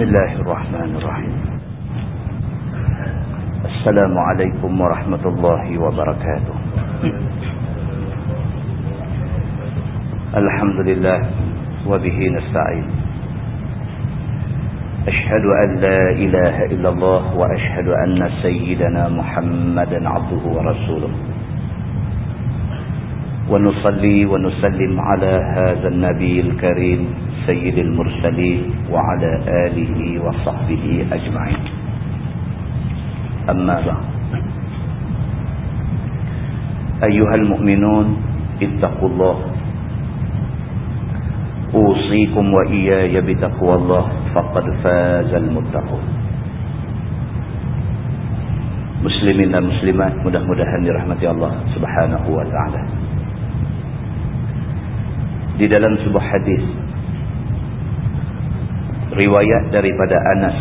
بسم الله الرحمن الرحيم. السلام عليكم ورحمة الله وبركاته. الحمد لله وبه نستعين. أشهد أن لا إله إلا الله وأشهد أن سيدنا محمدا عبده ورسوله. ونصلي ونسلم على هذا النبي الكريم سيد المرسلين وعلى آله وصحبه أجمعين. أما بعد. أيها المؤمنون اتقوا الله. أوصيكم وإياي بتقوى الله فقد فاز المتقون. muslimin dan muslimat mudah-mudahan dirahmati Allah subhanahu wa ta'ala di dalam sebuah hadis riwayat daripada Anas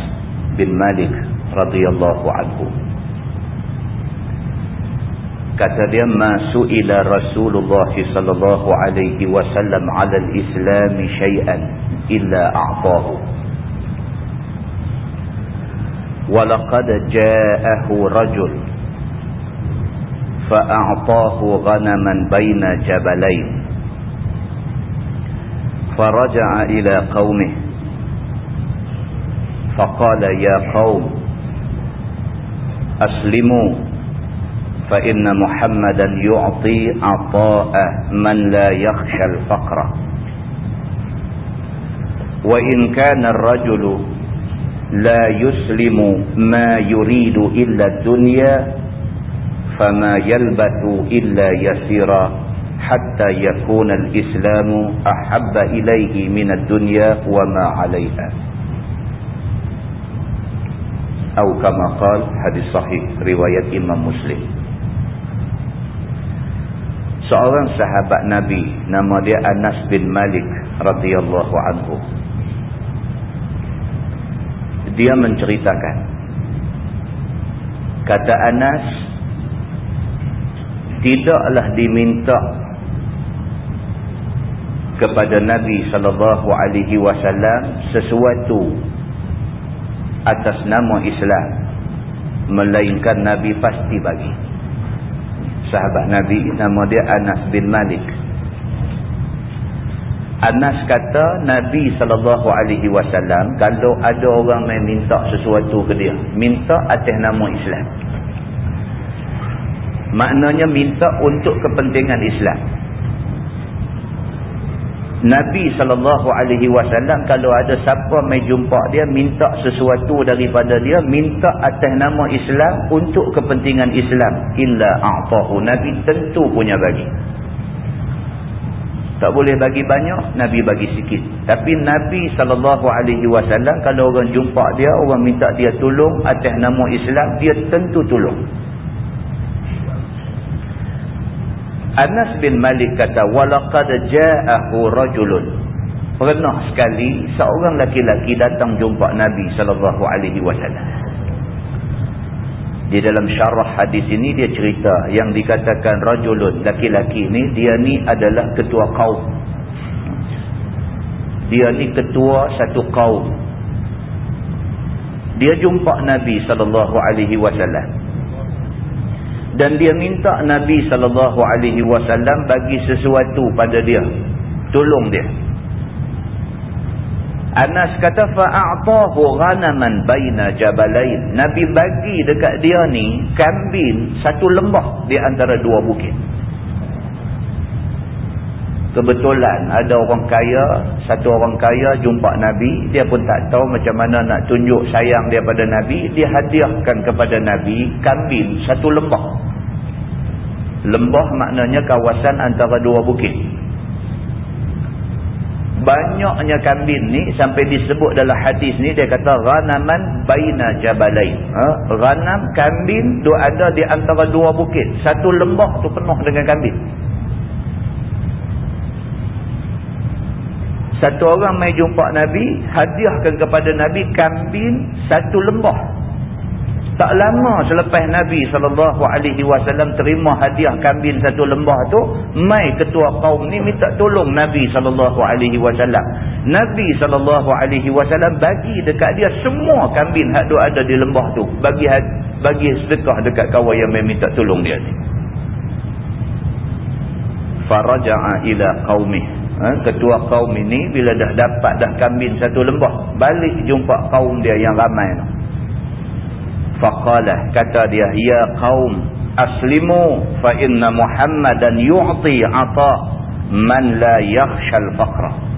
bin Malik radhiyallahu anhu kata dia masuila Rasulullah sallallahu alaihi wasallam 'ala al-islam syai'an illa a'tahu ولقد جاءه رجل فأعطاه غنما بين جبلين فرجع إلى قومه فقال يا قوم أسلموا فإن محمدا يعطي عطاء من لا يخشى الفقر. وإن كان الرجل لا يسلم ما يريد إلا الدنيا فما يلبث إلا يسيرا حتى يكون الإسلام أحب إليه من الدنيا وما عليها. atau kama qal hadis sahih riwayat Imam Muslim. Seorang sahabat nabi nama dia Anas bin Malik radhiyallahu anhu. Dia menceritakan kata Anas tidaklah diminta kepada Nabi sallallahu alaihi wasallam sesuatu atas nama Islam. Melainkan Nabi pasti bagi. Sahabat Nabi nama dia Anas bin Malik. Anas kata Nabi wasallam kalau ada orang main minta sesuatu ke dia minta atas nama Islam. Maknanya minta untuk kepentingan Islam Nabi SAW kalau ada siapa mai jumpa dia minta sesuatu daripada dia minta atas nama Islam untuk kepentingan Islam. Illa a'tahu. Nabi tentu punya bagi. Tak boleh bagi banyak Nabi bagi sikit. Tapi Nabi SAW kalau orang jumpa dia orang minta dia tolong atas nama Islam dia tentu tolong Anas bin Malik kata walaqad ja'ahu rajulun. Pernah sekali seorang laki-laki datang jumpa Nabi sallallahu alaihi wasallam. Di dalam syarah hadis ini dia cerita yang dikatakan rajulun laki-laki ni dia ni adalah ketua kaum. Dia ni ketua satu kaum. Dia jumpa Nabi sallallahu alaihi wasallam dan dia minta Nabi sallallahu alaihi wasallam bagi sesuatu pada dia. Tolong dia. Anas kata fa'atahu ghanaman baina jabalain. Nabi bagi dekat dia ni kambing satu lembah di antara dua bukit. Kebetulan ada orang kaya satu orang kaya jumpa Nabi. Dia pun tak tahu macam mana nak tunjuk sayang dia pada Nabi. Dia hadiahkan kepada Nabi kambing satu lembah Lembah maknanya kawasan antara dua bukit. Banyaknya kambing ni sampai disebut dalam hadis ni dia kata ghanaman baina jabalain. Ha? Ghanam kambing tu ada di antara dua bukit. Satu lembah tu penuh dengan kambing. Satu orang mai jumpa Nabi, hadiahkan kepada Nabi kambing satu lembah. Tak lama selepas Nabi SAW terima hadiah kambing satu lembah tu, mai ketua kaum ni minta tolong Nabi SAW. Nabi SAW bagi dekat dia semua kambing yang ada di lembah tu. Bagi bagi sedekah dekat kawan yang minta tolong dia ni. Faraja'a ila qaumih. Ha, ketua kaum ini bila dah dapat dah kambing satu lembah, balik jumpa kaum dia yang ramai. Faqalah kata dia ya qaum aslimu fa inna muhammadan yu'ti ata man la yakhshal faqra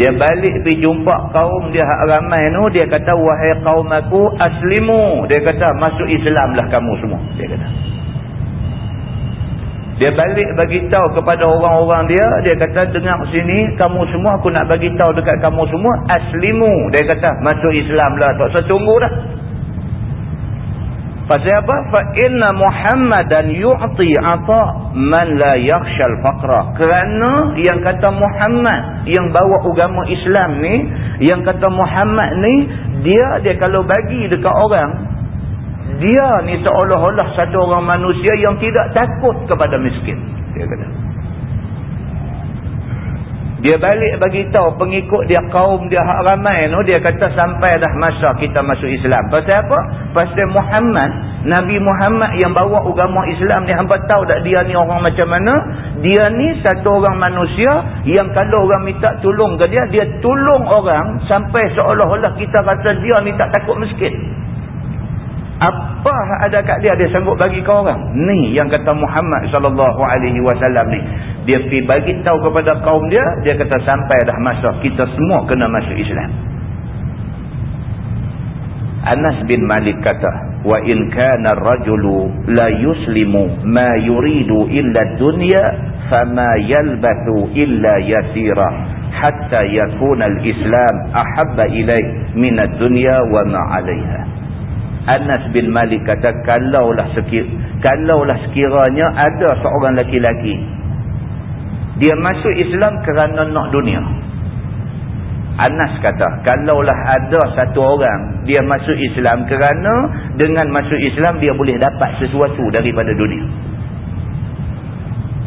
dia balik pergi jumpa kaum dia hak ramai tu dia kata wahai kaum aku aslimu. Dia kata masuk Islamlah kamu semua dia kata. Dia balik bagi tahu kepada orang-orang dia dia kata dengar sini kamu semua aku nak bagi tahu dekat kamu semua aslimu. Dia kata masuk Islamlah tak usah tunggu dah Pasal apa? Fa inna Muhammadan yu'ti ata man la yakhshal faqra. Kerana yang kata Muhammad yang bawa agama Islam ni, yang kata Muhammad ni, dia dia kalau bagi dekat orang, dia ni seolah-olah satu orang manusia yang tidak takut kepada miskin. Dia kata. Dia balik bagi tahu pengikut dia kaum dia hak ramai tu dia kata sampai dah masa kita masuk Islam. Pasal apa? Pasal Muhammad, Nabi Muhammad yang bawa agama Islam ni hangpa tahu tak dia ni orang macam mana? Dia ni satu orang manusia yang kalau orang minta tolong ke dia, dia tolong orang sampai seolah-olah kita rasa dia ni tak takut miskin. Apa ada kat dia dia sanggup bagi ke orang? Ni yang kata Muhammad sallallahu alaihi wasallam ni. Dia pi bagi tahu kepada kaum dia, dia kata sampai dah masa kita semua kena masuk Islam. Anas bin Malik kata, "Wa in kana ar-rajulu la yuslimu ma yuridu illa ad-dunya, fama yalbathu illa yasira." hatta yakuna al-islam ahabba ilayh min ad-dunya wa ma 'alayha Anas bin Malik kata kalaulah sekir kalaulah sekiranya ada seorang laki-laki dia masuk Islam kerana nak dunia. Anas kata kalaulah ada satu orang dia masuk Islam kerana dengan masuk Islam dia boleh dapat sesuatu daripada dunia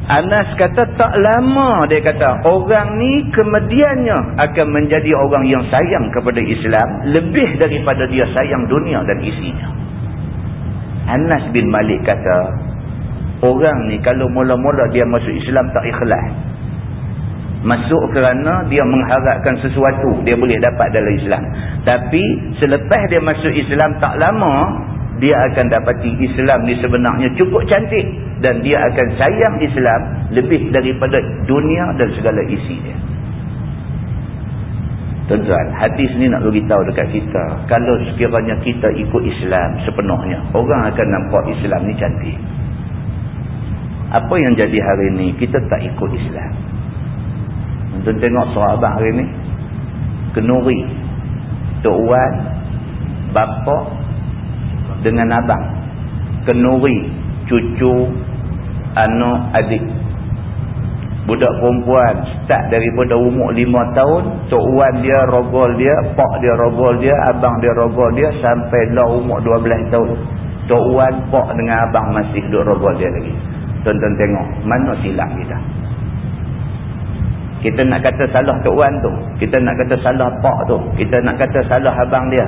Anas kata tak lama dia kata orang ni kemudiannya akan menjadi orang yang sayang kepada Islam lebih daripada dia sayang dunia dan isinya. Anas bin Malik kata orang ni kalau mula-mula dia masuk Islam tak ikhlas. Masuk kerana dia mengharapkan sesuatu dia boleh dapat dalam Islam. Tapi selepas dia masuk Islam tak lama dia akan dapati Islam ni sebenarnya cukup cantik dan dia akan sayang Islam lebih daripada dunia dan segala isi dia. Tuan-tuan, hadis ni nak beritahu dekat kita, kalau sekiranya kita ikut Islam sepenuhnya, orang akan nampak Islam ni cantik. Apa yang jadi hari ni, kita tak ikut Islam. Tuan tengok sahabat hari ni, kenuri, Tok Wan, Bapak, dengan abang. Kenuri cucu anak adik. Budak perempuan start daripada umur lima tahun tok wan dia rogol dia pak dia rogol dia abang dia rogol dia sampai lah umur dua belas tahun. Tok wan pak dengan abang masih duduk rogol dia lagi. Tuan-tuan tengok mana silap kita? Kita nak kata salah tok wan tu kita nak kata salah pak tu kita nak kata salah abang dia.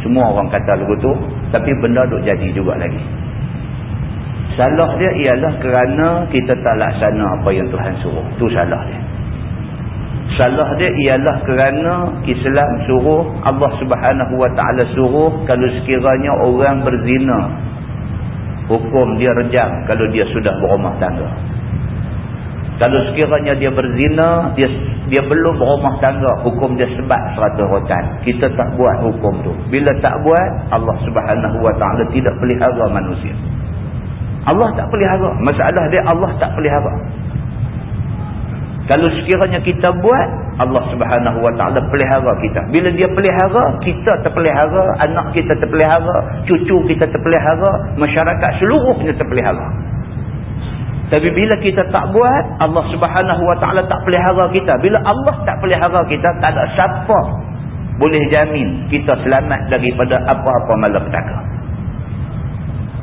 Semua orang kata lagu tu. Tapi benda duk jadi juga lagi. Salah dia ialah kerana kita tak laksana apa yang Tuhan suruh. tu salah dia. Salah dia ialah kerana Islam suruh, Allah subhanahu wa ta'ala suruh kalau sekiranya orang berzina. Hukum dia rejam kalau dia sudah berumah tangga. Kalau sekiranya dia berzina, dia dia belum berumah tangga, hukum dia sebab seratus rotan. Kita tak buat hukum tu. Bila tak buat, Allah subhanahu wa ta'ala tidak pelihara manusia. Allah tak pelihara. Masalah dia Allah tak pelihara. Kalau sekiranya kita buat, Allah subhanahu wa ta'ala pelihara kita. Bila dia pelihara, kita terpelihara, anak kita terpelihara, cucu kita terpelihara, masyarakat seluruhnya terpelihara. Tapi bila kita tak buat, Allah subhanahu wa ta'ala tak pelihara kita. Bila Allah tak pelihara kita, tak ada siapa boleh jamin kita selamat daripada apa-apa malapetaka.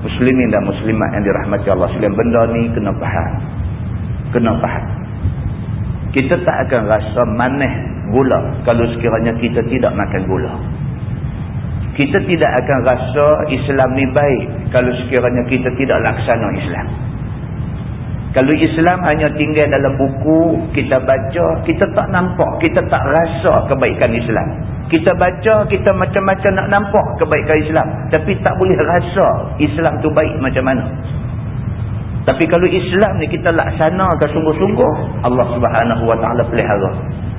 Muslimin dan muslimat yang dirahmati Allah sekalian benda ni kena faham. Kena faham. Kita tak akan rasa manis gula kalau sekiranya kita tidak makan gula. Kita tidak akan rasa Islam ni baik kalau sekiranya kita tidak laksana Islam. Kalau Islam hanya tinggal dalam buku, kita baca, kita tak nampak, kita tak rasa kebaikan Islam. Kita baca, kita macam-macam nak nampak kebaikan Islam. Tapi tak boleh rasa Islam tu baik macam mana. Tapi kalau Islam ni kita laksanakan sungguh-sungguh, Allah subhanahu wa ta'ala pelihara.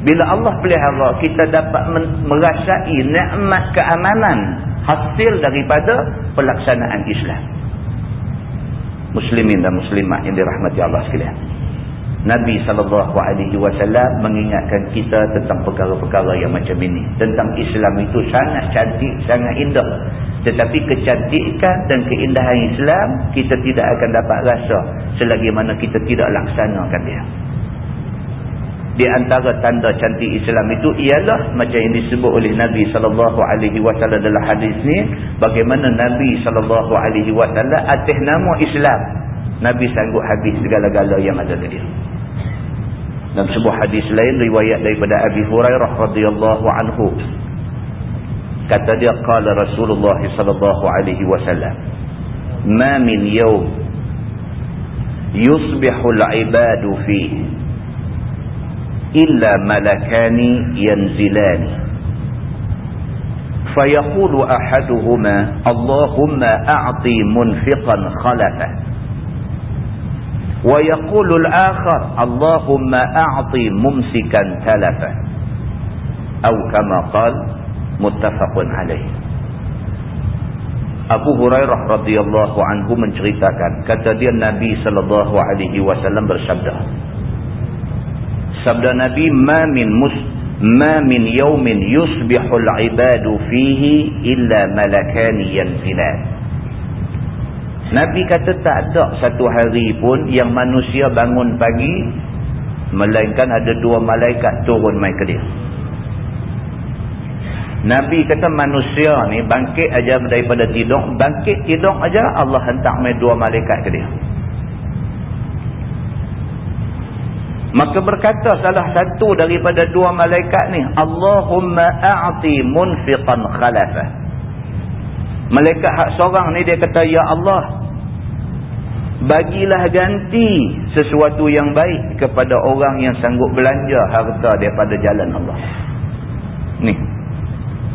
Bila Allah pelihara, kita dapat merasai nikmat keamanan hasil daripada pelaksanaan Islam muslimin dan muslimat yang dirahmati Allah sekalian. Nabi SAW mengingatkan kita tentang perkara-perkara yang macam ini. Tentang Islam itu sangat cantik, sangat indah. Tetapi kecantikan dan keindahan Islam, kita tidak akan dapat rasa selagi mana kita tidak laksanakan dia. Di antara tanda cantik Islam itu ialah macam yang disebut oleh Nabi sallallahu alaihi wasallam dalam hadis ni bagaimana Nabi sallallahu alaihi wasallam atas nama Islam. Nabi sanggup habis segala-gala yang ada tadi. Dalam sebuah hadis lain riwayat daripada Abi Hurairah radhiyallahu anhu. Kata dia qala Rasulullah sallallahu alaihi wasallam ma min yawm yusbihu al-ibadu fihi إلا ملكان ينزلان. فيقول أحدهما اللهم أعطي منفقا خلفا ويقول الآخر اللهم أعطي ممسكا تلفا أو كما قال متفق عليه. Abu Hurairah radhiyallahu anhu menceritakan kata dia Nabi sallallahu alaihi wasallam bersabda sabda Nabi ma min mus ma min yawmin yusbihul ibadu fihi illa malakani yanzilan Nabi kata tak ada satu hari pun yang manusia bangun pagi melainkan ada dua malaikat turun mai ke dia. Nabi kata manusia ni bangkit aja daripada tidur bangkit tidur aja Allah hantar mai dua malaikat ke dia Maka berkata salah satu daripada dua malaikat ni, Allahumma a'ti munfiqan khalafah. Malaikat hak seorang ni dia kata, Ya Allah, bagilah ganti sesuatu yang baik kepada orang yang sanggup belanja harta daripada jalan Allah. Ni.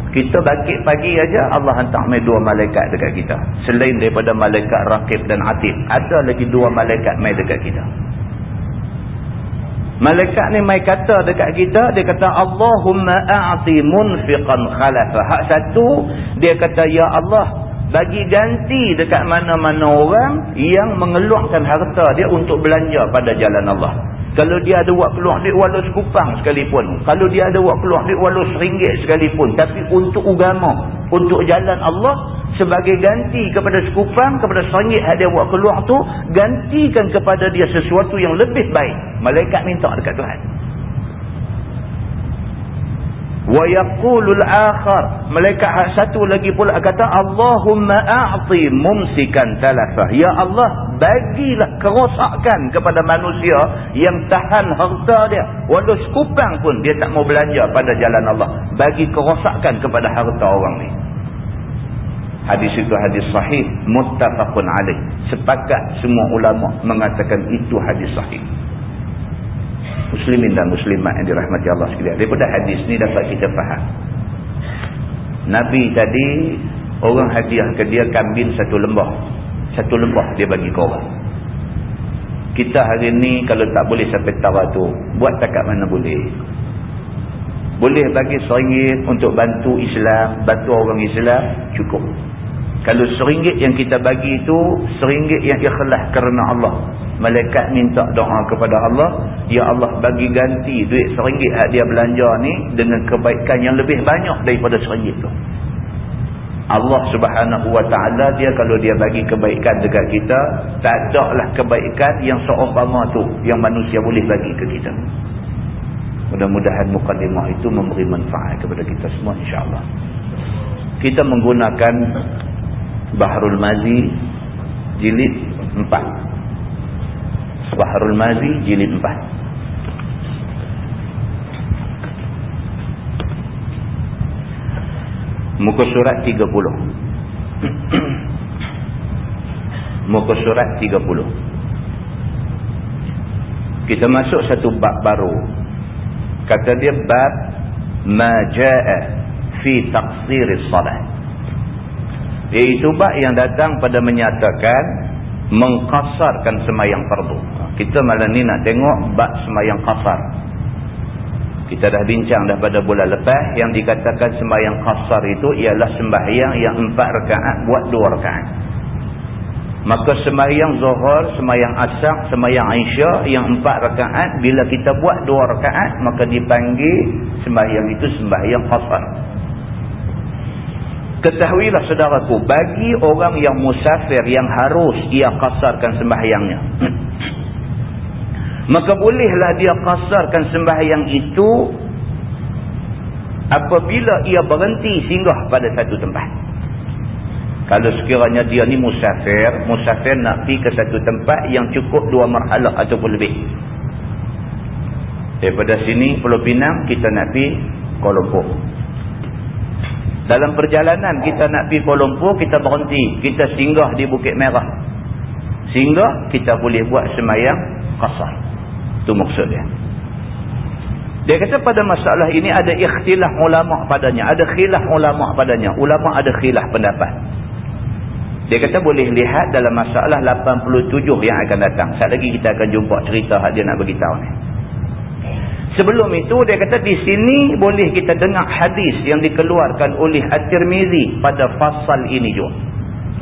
Kita bangkit pagi aja Allah hantar mai dua malaikat dekat kita. Selain daripada malaikat Raqib dan Atid, ada lagi dua malaikat mai dekat kita. Malaikat ni mai kata dekat kita, dia kata Allahumma a'ti munfiqan khalafa. Hak satu, dia kata ya Allah, bagi ganti dekat mana-mana orang yang mengeluarkan harta dia untuk belanja pada jalan Allah. Kalau dia ada buat keluar duit walau sekupang sekalipun. Kalau dia ada buat keluar duit walau seringgit sekalipun. Tapi untuk agama, untuk jalan Allah, sebagai ganti kepada sekupang, kepada seringgit yang dia buat keluar tu, gantikan kepada dia sesuatu yang lebih baik. Malaikat minta dekat Tuhan. Wa yaqulul akhar, malaikat satu lagi pula kata Allahumma a'ti mumsikan talafah. Ya Allah, bagilah kerosakan kepada manusia yang tahan harta dia. Walau sekupang pun dia tak mau belanja pada jalan Allah. Bagi kerosakan kepada harta orang ni. Hadis itu hadis sahih muttafaqun alaih. Sepakat semua ulama mengatakan itu hadis sahih. Muslimin dan muslimat yang dirahmati Allah sekalian. Daripada hadis ni dapat kita faham. Nabi tadi orang hadiah ke dia kambing satu lembah. Satu lembah dia bagi ke orang. Kita hari ni kalau tak boleh sampai tawar tu, buat takat mana boleh. Boleh bagi seringgit untuk bantu Islam, bantu orang Islam, cukup. Kalau seringgit yang kita bagi itu, seringgit yang ikhlas kerana Allah. Malaikat minta doa kepada Allah, Ya Allah bagi ganti duit seringgit yang dia belanja ni dengan kebaikan yang lebih banyak daripada seringgit itu. Allah subhanahu wa ta'ala dia kalau dia bagi kebaikan dekat kita, tak ada lah kebaikan yang seumpama tu yang manusia boleh bagi ke kita. Mudah-mudahan mukadimah itu memberi manfaat kepada kita semua insyaAllah. Kita menggunakan Bahrul Mazi jilid 4. Bahrul Mazi jilid 4. Muka surat 30. Muka surat 30. Kita masuk satu bab baru. Kata dia bab maja'a fi taqsir salat. Iaitu bab yang datang pada menyatakan mengkasarkan semayang fardu. Kita malam ni nak tengok bab semayang kasar. Kita dah bincang dah pada bulan lepas yang dikatakan sembahyang qasar itu ialah sembahyang yang empat rakaat buat dua rakaat. Maka sembahyang zuhur, sembahyang asar, sembahyang isya yang empat rakaat bila kita buat dua rakaat maka dipanggil sembahyang itu sembahyang qasar. Ketahuilah saudaraku bagi orang yang musafir yang harus ia qasarkan sembahyangnya. Maka bolehlah dia kasarkan sembahyang itu apabila ia berhenti singgah pada satu tempat. Kalau sekiranya dia ni musafir musafir nak pergi ke satu tempat yang cukup dua marhalah ataupun lebih. Daripada sini Pulau Pinang kita nak pergi Kuala Lumpur dalam perjalanan kita nak pergi Kuala Lumpur kita berhenti kita singgah di Bukit Merah singgah kita boleh buat semayang kasar itu maksudnya. Dia kata pada masalah ini ada ikhtilaf ulama padanya, ada khilaf ulama padanya. Ulama ada khilaf pendapat. Dia kata boleh lihat dalam masalah 87 yang akan datang. Saat lagi kita akan jumpa cerita hak dia nak beritahu ni. Sebelum itu dia kata di sini boleh kita dengar hadis yang dikeluarkan oleh At-Tirmizi pada fasal ini juga.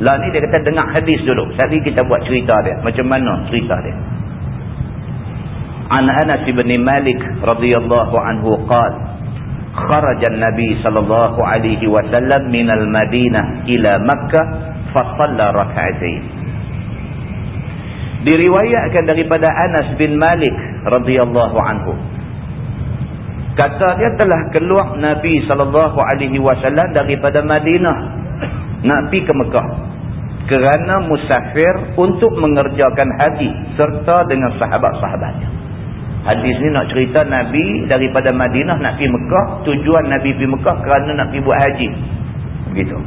Lah ni dia kata dengar hadis dulu. Saat lagi kita buat cerita dia. Macam mana cerita dia. عن أنس بن مالك رضي الله عنه قال خرج النبي صلى الله عليه وسلم من المدينة إلى مكة فصلى ركعتين diriwayatkan daripada Anas bin Malik radhiyallahu anhu kata dia telah keluar Nabi wasallam daripada Madinah nak pergi ke Mekah kerana musafir untuk mengerjakan haji serta dengan sahabat-sahabatnya Hadis ni nak cerita Nabi daripada Madinah nak pergi Mekah. Tujuan Nabi pergi Mekah kerana nak pergi buat haji. Begitu.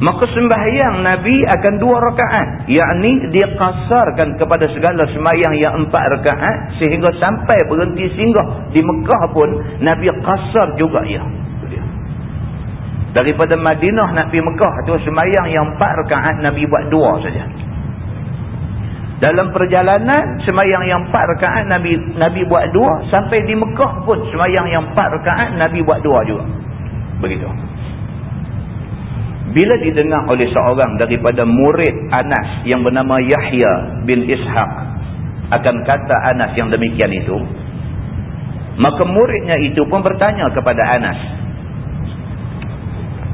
Maka sembahyang Nabi akan dua rakaat. Yakni dia kasarkan kepada segala sembahyang yang empat rakaat. Sehingga sampai berhenti singgah di Mekah pun Nabi kasar juga ya. Daripada Madinah nak pergi Mekah tu sembahyang yang empat rakaat Nabi buat dua saja. Dalam perjalanan semayang yang empat rakaat Nabi Nabi buat dua sampai di Mekah pun semayang yang empat rakaat Nabi buat dua juga. Begitu. Bila didengar oleh seorang daripada murid Anas yang bernama Yahya bin Ishaq akan kata Anas yang demikian itu, maka muridnya itu pun bertanya kepada Anas.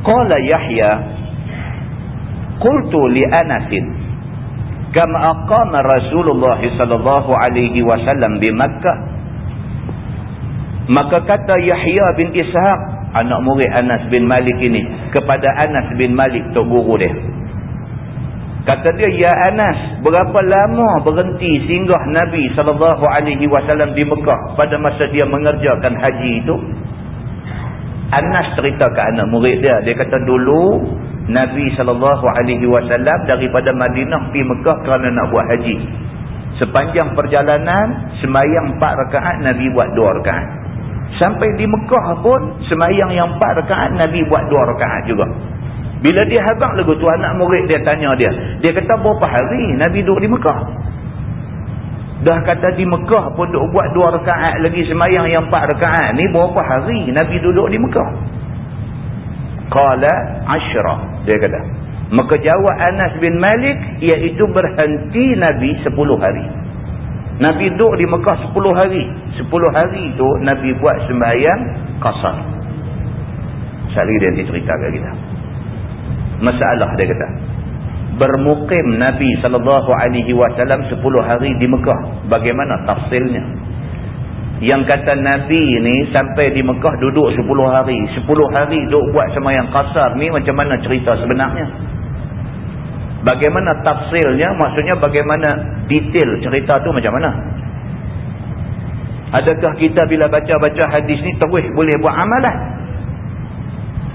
Qala Yahya qultu li Anasin kama aqama Rasulullah sallallahu alaihi wasallam di Makkah maka kata Yahya bin Ishaq anak murid Anas bin Malik ini kepada Anas bin Malik tok guru dia kata dia ya Anas berapa lama berhenti singgah Nabi sallallahu alaihi wasallam di Mekah pada masa dia mengerjakan haji itu Anas cerita ke anak murid dia dia kata dulu Nabi SAW daripada Madinah pergi Mekah kerana nak buat haji. Sepanjang perjalanan, semayang empat rakaat, Nabi buat dua rakaat. Sampai di Mekah pun, semayang yang empat rakaat, Nabi buat dua rakaat juga. Bila dia habang lagu tu, anak murid dia tanya dia. Dia kata, berapa hari Nabi duduk di Mekah? Dah kata di Mekah pun duduk buat dua rakaat lagi semayang yang empat rakaat. Ni berapa hari Nabi duduk di Mekah? Qala ashra. Dia kata. Maka jawab Anas bin Malik iaitu berhenti Nabi 10 hari. Nabi duduk di Mekah 10 hari. 10 hari itu Nabi buat sembahyang qasar. Sekali dia diceritakan kita. Masalah dia kata. Bermukim Nabi SAW 10 hari di Mekah. Bagaimana tafsilnya? yang kata Nabi ni sampai di Mekah duduk 10 hari 10 hari duduk buat semayang kasar ni macam mana cerita sebenarnya bagaimana tafsilnya maksudnya bagaimana detail cerita tu macam mana? Adakah kita bila baca-baca hadis ni terus boleh buat amalah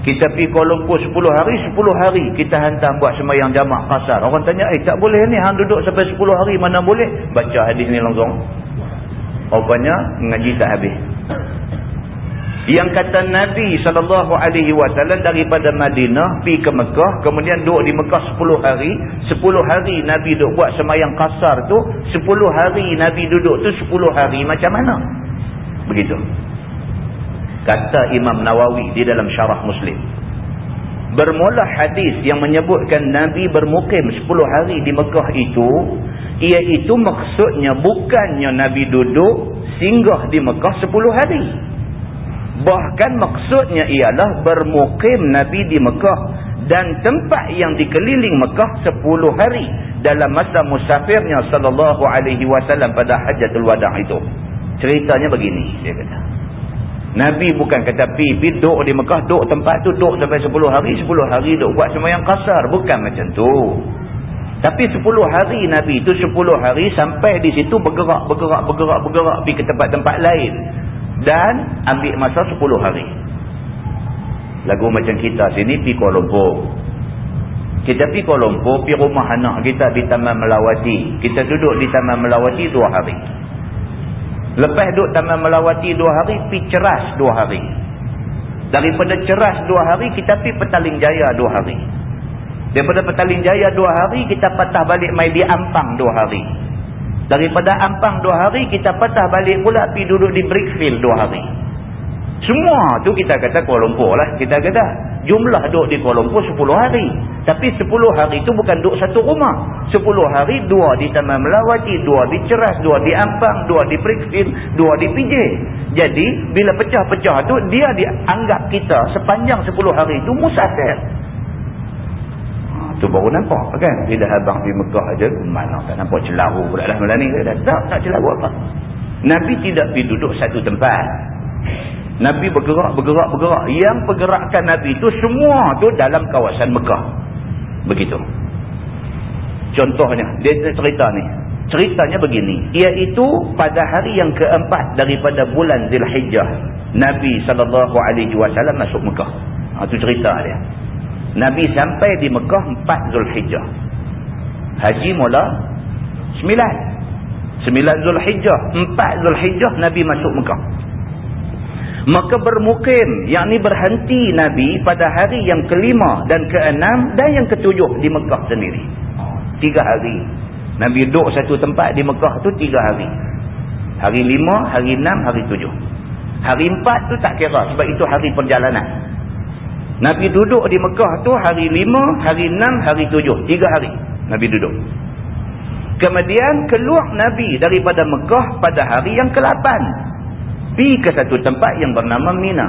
kita pergi Lumpur 10 hari 10 hari kita hantar buat semayang jamak kasar. Orang tanya eh tak boleh ni hang duduk sampai 10 hari mana boleh? Baca hadis ni langsung. Rupanya mengaji tak habis. Yang kata Nabi SAW daripada Madinah pergi ke Mekah. Kemudian duduk di Mekah 10 hari. 10 hari Nabi duduk buat semayang kasar tu. 10 hari Nabi duduk tu 10 hari macam mana? Begitu. Kata Imam Nawawi di dalam syarah Muslim. Bermula hadis yang menyebutkan Nabi bermukim 10 hari di Mekah itu iaitu maksudnya bukannya Nabi duduk singgah di Mekah 10 hari bahkan maksudnya ialah bermukim Nabi di Mekah dan tempat yang dikeliling Mekah 10 hari dalam masa musafirnya sallallahu alaihi wasallam pada hajatul wada' itu. Ceritanya begini dia kata. Nabi bukan kata pi duduk di Mekah duduk tempat tu duduk sampai 10 hari 10 hari duduk buat sembahyang kasar. Bukan macam tu. Tapi 10 hari Nabi itu 10 hari sampai di situ bergerak, bergerak, bergerak, bergerak pergi ke tempat-tempat lain. Dan ambil masa 10 hari. Lagu macam kita sini pergi Kuala Lumpur. Kita pergi Kuala Lumpur, pergi rumah anak kita di Taman Melawati. Kita duduk di Taman Melawati 2 hari. Lepas duduk Taman Melawati 2 hari, pergi ceras 2 hari. Daripada ceras 2 hari, kita pergi Petaling Jaya 2 hari. Daripada Petaling Jaya dua hari, kita patah balik mai di Ampang dua hari. Daripada Ampang dua hari, kita patah balik pula pergi duduk di Brickfield dua hari. Semua tu kita kata Kuala Lumpur lah. Kita kata jumlah duduk di Kuala Lumpur sepuluh hari. Tapi sepuluh hari tu bukan duduk satu rumah. Sepuluh hari, dua di Taman Melawati, dua di Ceras, dua di Ampang, dua di Brickfield, dua di PJ. Jadi, bila pecah-pecah tu, dia dianggap kita sepanjang sepuluh hari tu musafir tu baru nampak kan? Bila abang di Mekah aja mana tak nampak celaru pula lah malam ni tak tak celaru apa. Nabi tidak pergi duduk satu tempat. Nabi bergerak bergerak bergerak. Yang pergerakan Nabi itu semua tu dalam kawasan Mekah. Begitu. Contohnya dia cerita ni. Ceritanya begini. Iaitu pada hari yang keempat daripada bulan Zilhijjah Nabi SAW masuk Mekah. Itu ha, cerita dia Nabi sampai di Mekah 4 Zulhijjah. Haji mula 9. 9 Zulhijjah. 4 Zulhijjah Nabi masuk Mekah. Maka bermukim, yakni berhenti Nabi pada hari yang kelima dan keenam dan yang ketujuh di Mekah sendiri. Tiga hari. Nabi duduk satu tempat di Mekah tu tiga hari. Hari lima, hari enam, hari tujuh. Hari empat tu tak kira sebab itu hari perjalanan. Nabi duduk di Mekah tu hari lima, hari enam, hari tujuh. Tiga hari Nabi duduk. Kemudian keluar Nabi daripada Mekah pada hari yang ke-8. Pergi ke satu tempat yang bernama Mina.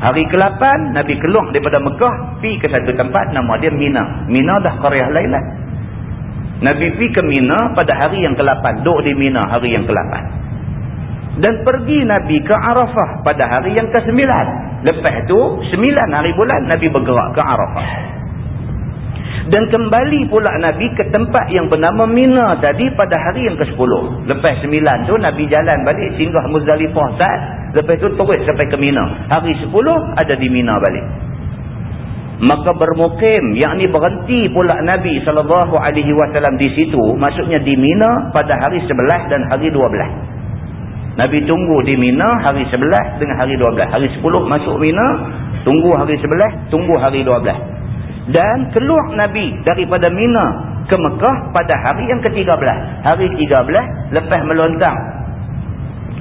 Hari ke-8 Nabi keluar daripada Mekah. Pergi ke satu tempat nama dia Mina. Mina dah Korea Lailat. Nabi pergi ke Mina pada hari yang ke-8. Duduk di Mina hari yang ke-8 dan pergi Nabi ke Arafah pada hari yang ke-9. Lepas tu, 9 hari bulan Nabi bergerak ke Arafah. Dan kembali pula Nabi ke tempat yang bernama Mina tadi pada hari yang ke-10. Lepas 9 tu Nabi jalan balik singgah Muzdalifah saat. Lepas tu terus sampai ke Mina. Hari 10 ada di Mina balik. Maka bermukim, yakni berhenti pula Nabi SAW di situ. Maksudnya di Mina pada hari 11 dan hari 12. Nabi tunggu di Mina hari 11 dengan hari 12. Hari 10 masuk Mina, tunggu hari 11, tunggu hari 12. Dan keluar Nabi daripada Mina ke Mekah pada hari yang ke-13. Hari 13 lepas melontang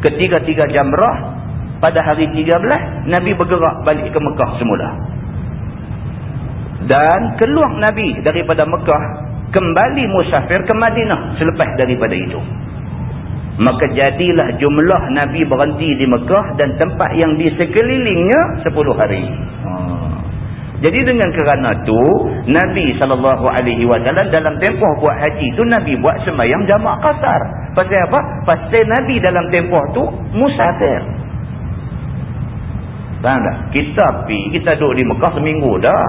ketiga-tiga jamrah pada hari 13 Nabi bergerak balik ke Mekah semula. Dan keluar Nabi daripada Mekah kembali musafir ke Madinah selepas daripada itu maka jadilah jumlah Nabi berhenti di Mekah dan tempat yang di sekelilingnya 10 hari. Ha. Jadi dengan kerana tu Nabi SAW dalam tempoh buat haji tu Nabi buat sembahyang jamak kasar. Pasal apa? Pasal Nabi dalam tempoh tu musafir. Faham tak? Kita pi, kita duduk di Mekah seminggu dah.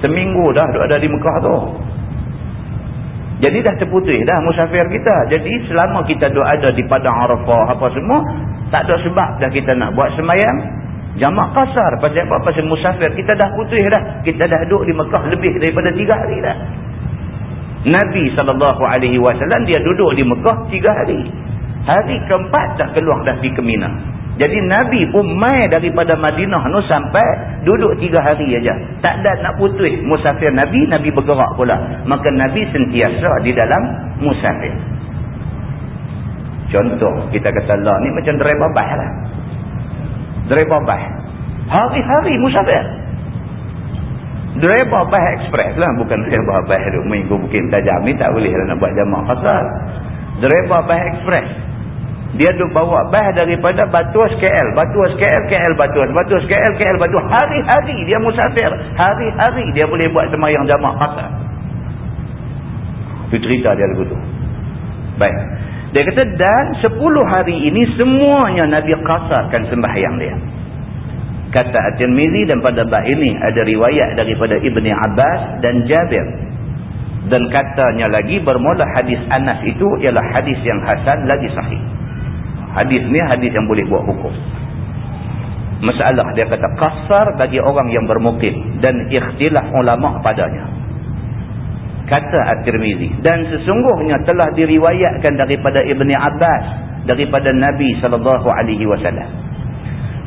Seminggu dah duduk ada di Mekah tu. Jadi dah terputus dah musafir kita. Jadi selama kita duduk ada di Padang Arafah apa semua, tak ada sebab dah kita nak buat sembahyang jamak kasar. Pasal apa? Pasal musafir. Kita dah putus dah. Kita dah duduk di Mekah lebih daripada tiga hari dah. Nabi SAW dia duduk di Mekah tiga hari. Hari keempat dah keluar dah pergi ke Mina. Jadi Nabi pun mai daripada Madinah tu sampai duduk tiga hari aja. Tak ada nak putus musafir Nabi, Nabi bergerak pula. Maka Nabi sentiasa di dalam musafir. Contoh, kita kata lah ni macam driver bas lah. Driver bas. Hari-hari musafir. Driver bas express lah. Bukan driver bas tu. Minggu mungkin tajam ni tak boleh lah nak buat jamak pasal. Driver bas express. Dia duk bawa bah daripada Batuas KL. Batuas KL, KL Batuas. Batuas KL, KL Batuas. Hari-hari dia musafir. Hari-hari dia boleh buat semayang jamak pasal. Itu cerita dia lagu tu. Baik. Dia kata dan 10 hari ini semuanya Nabi kasarkan sembahyang dia. Kata At-Tirmizi dan pada bab ini ada riwayat daripada Ibni Abbas dan Jabir. Dan katanya lagi bermula hadis Anas itu ialah hadis yang hasan lagi sahih. Hadis ni hadis yang boleh buat hukum. Masalah dia kata kasar bagi orang yang bermukim dan ikhtilaf ulama padanya. Kata At-Tirmizi dan sesungguhnya telah diriwayatkan daripada Ibni Abbas daripada Nabi sallallahu alaihi wasallam.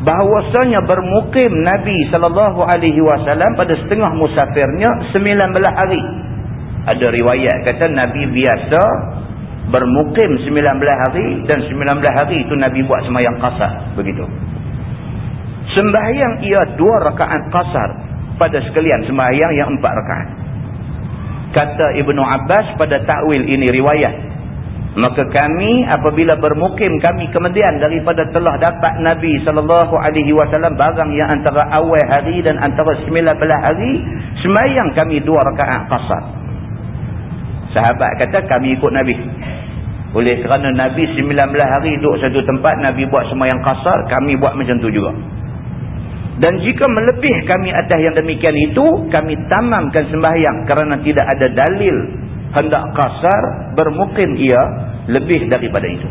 Bahwasanya bermukim Nabi sallallahu alaihi wasallam pada setengah musafirnya 19 hari. Ada riwayat kata Nabi biasa bermukim 19 hari dan 19 hari itu Nabi buat semayang kasar begitu. Sembahyang ia dua rakaat kasar pada sekalian sembahyang yang empat rakaat. Kata Ibnu Abbas pada takwil ini riwayat maka kami apabila bermukim kami kemudian daripada telah dapat Nabi sallallahu alaihi wasallam barang yang antara awal hari dan antara 19 hari semayang kami dua rakaat qasar sahabat kata kami ikut Nabi oleh kerana Nabi 19 hari duduk satu tempat Nabi buat semayang qasar kami buat macam tu juga dan jika melebih kami atas yang demikian itu, kami tamamkan sembahyang kerana tidak ada dalil hendak kasar bermukim ia lebih daripada itu.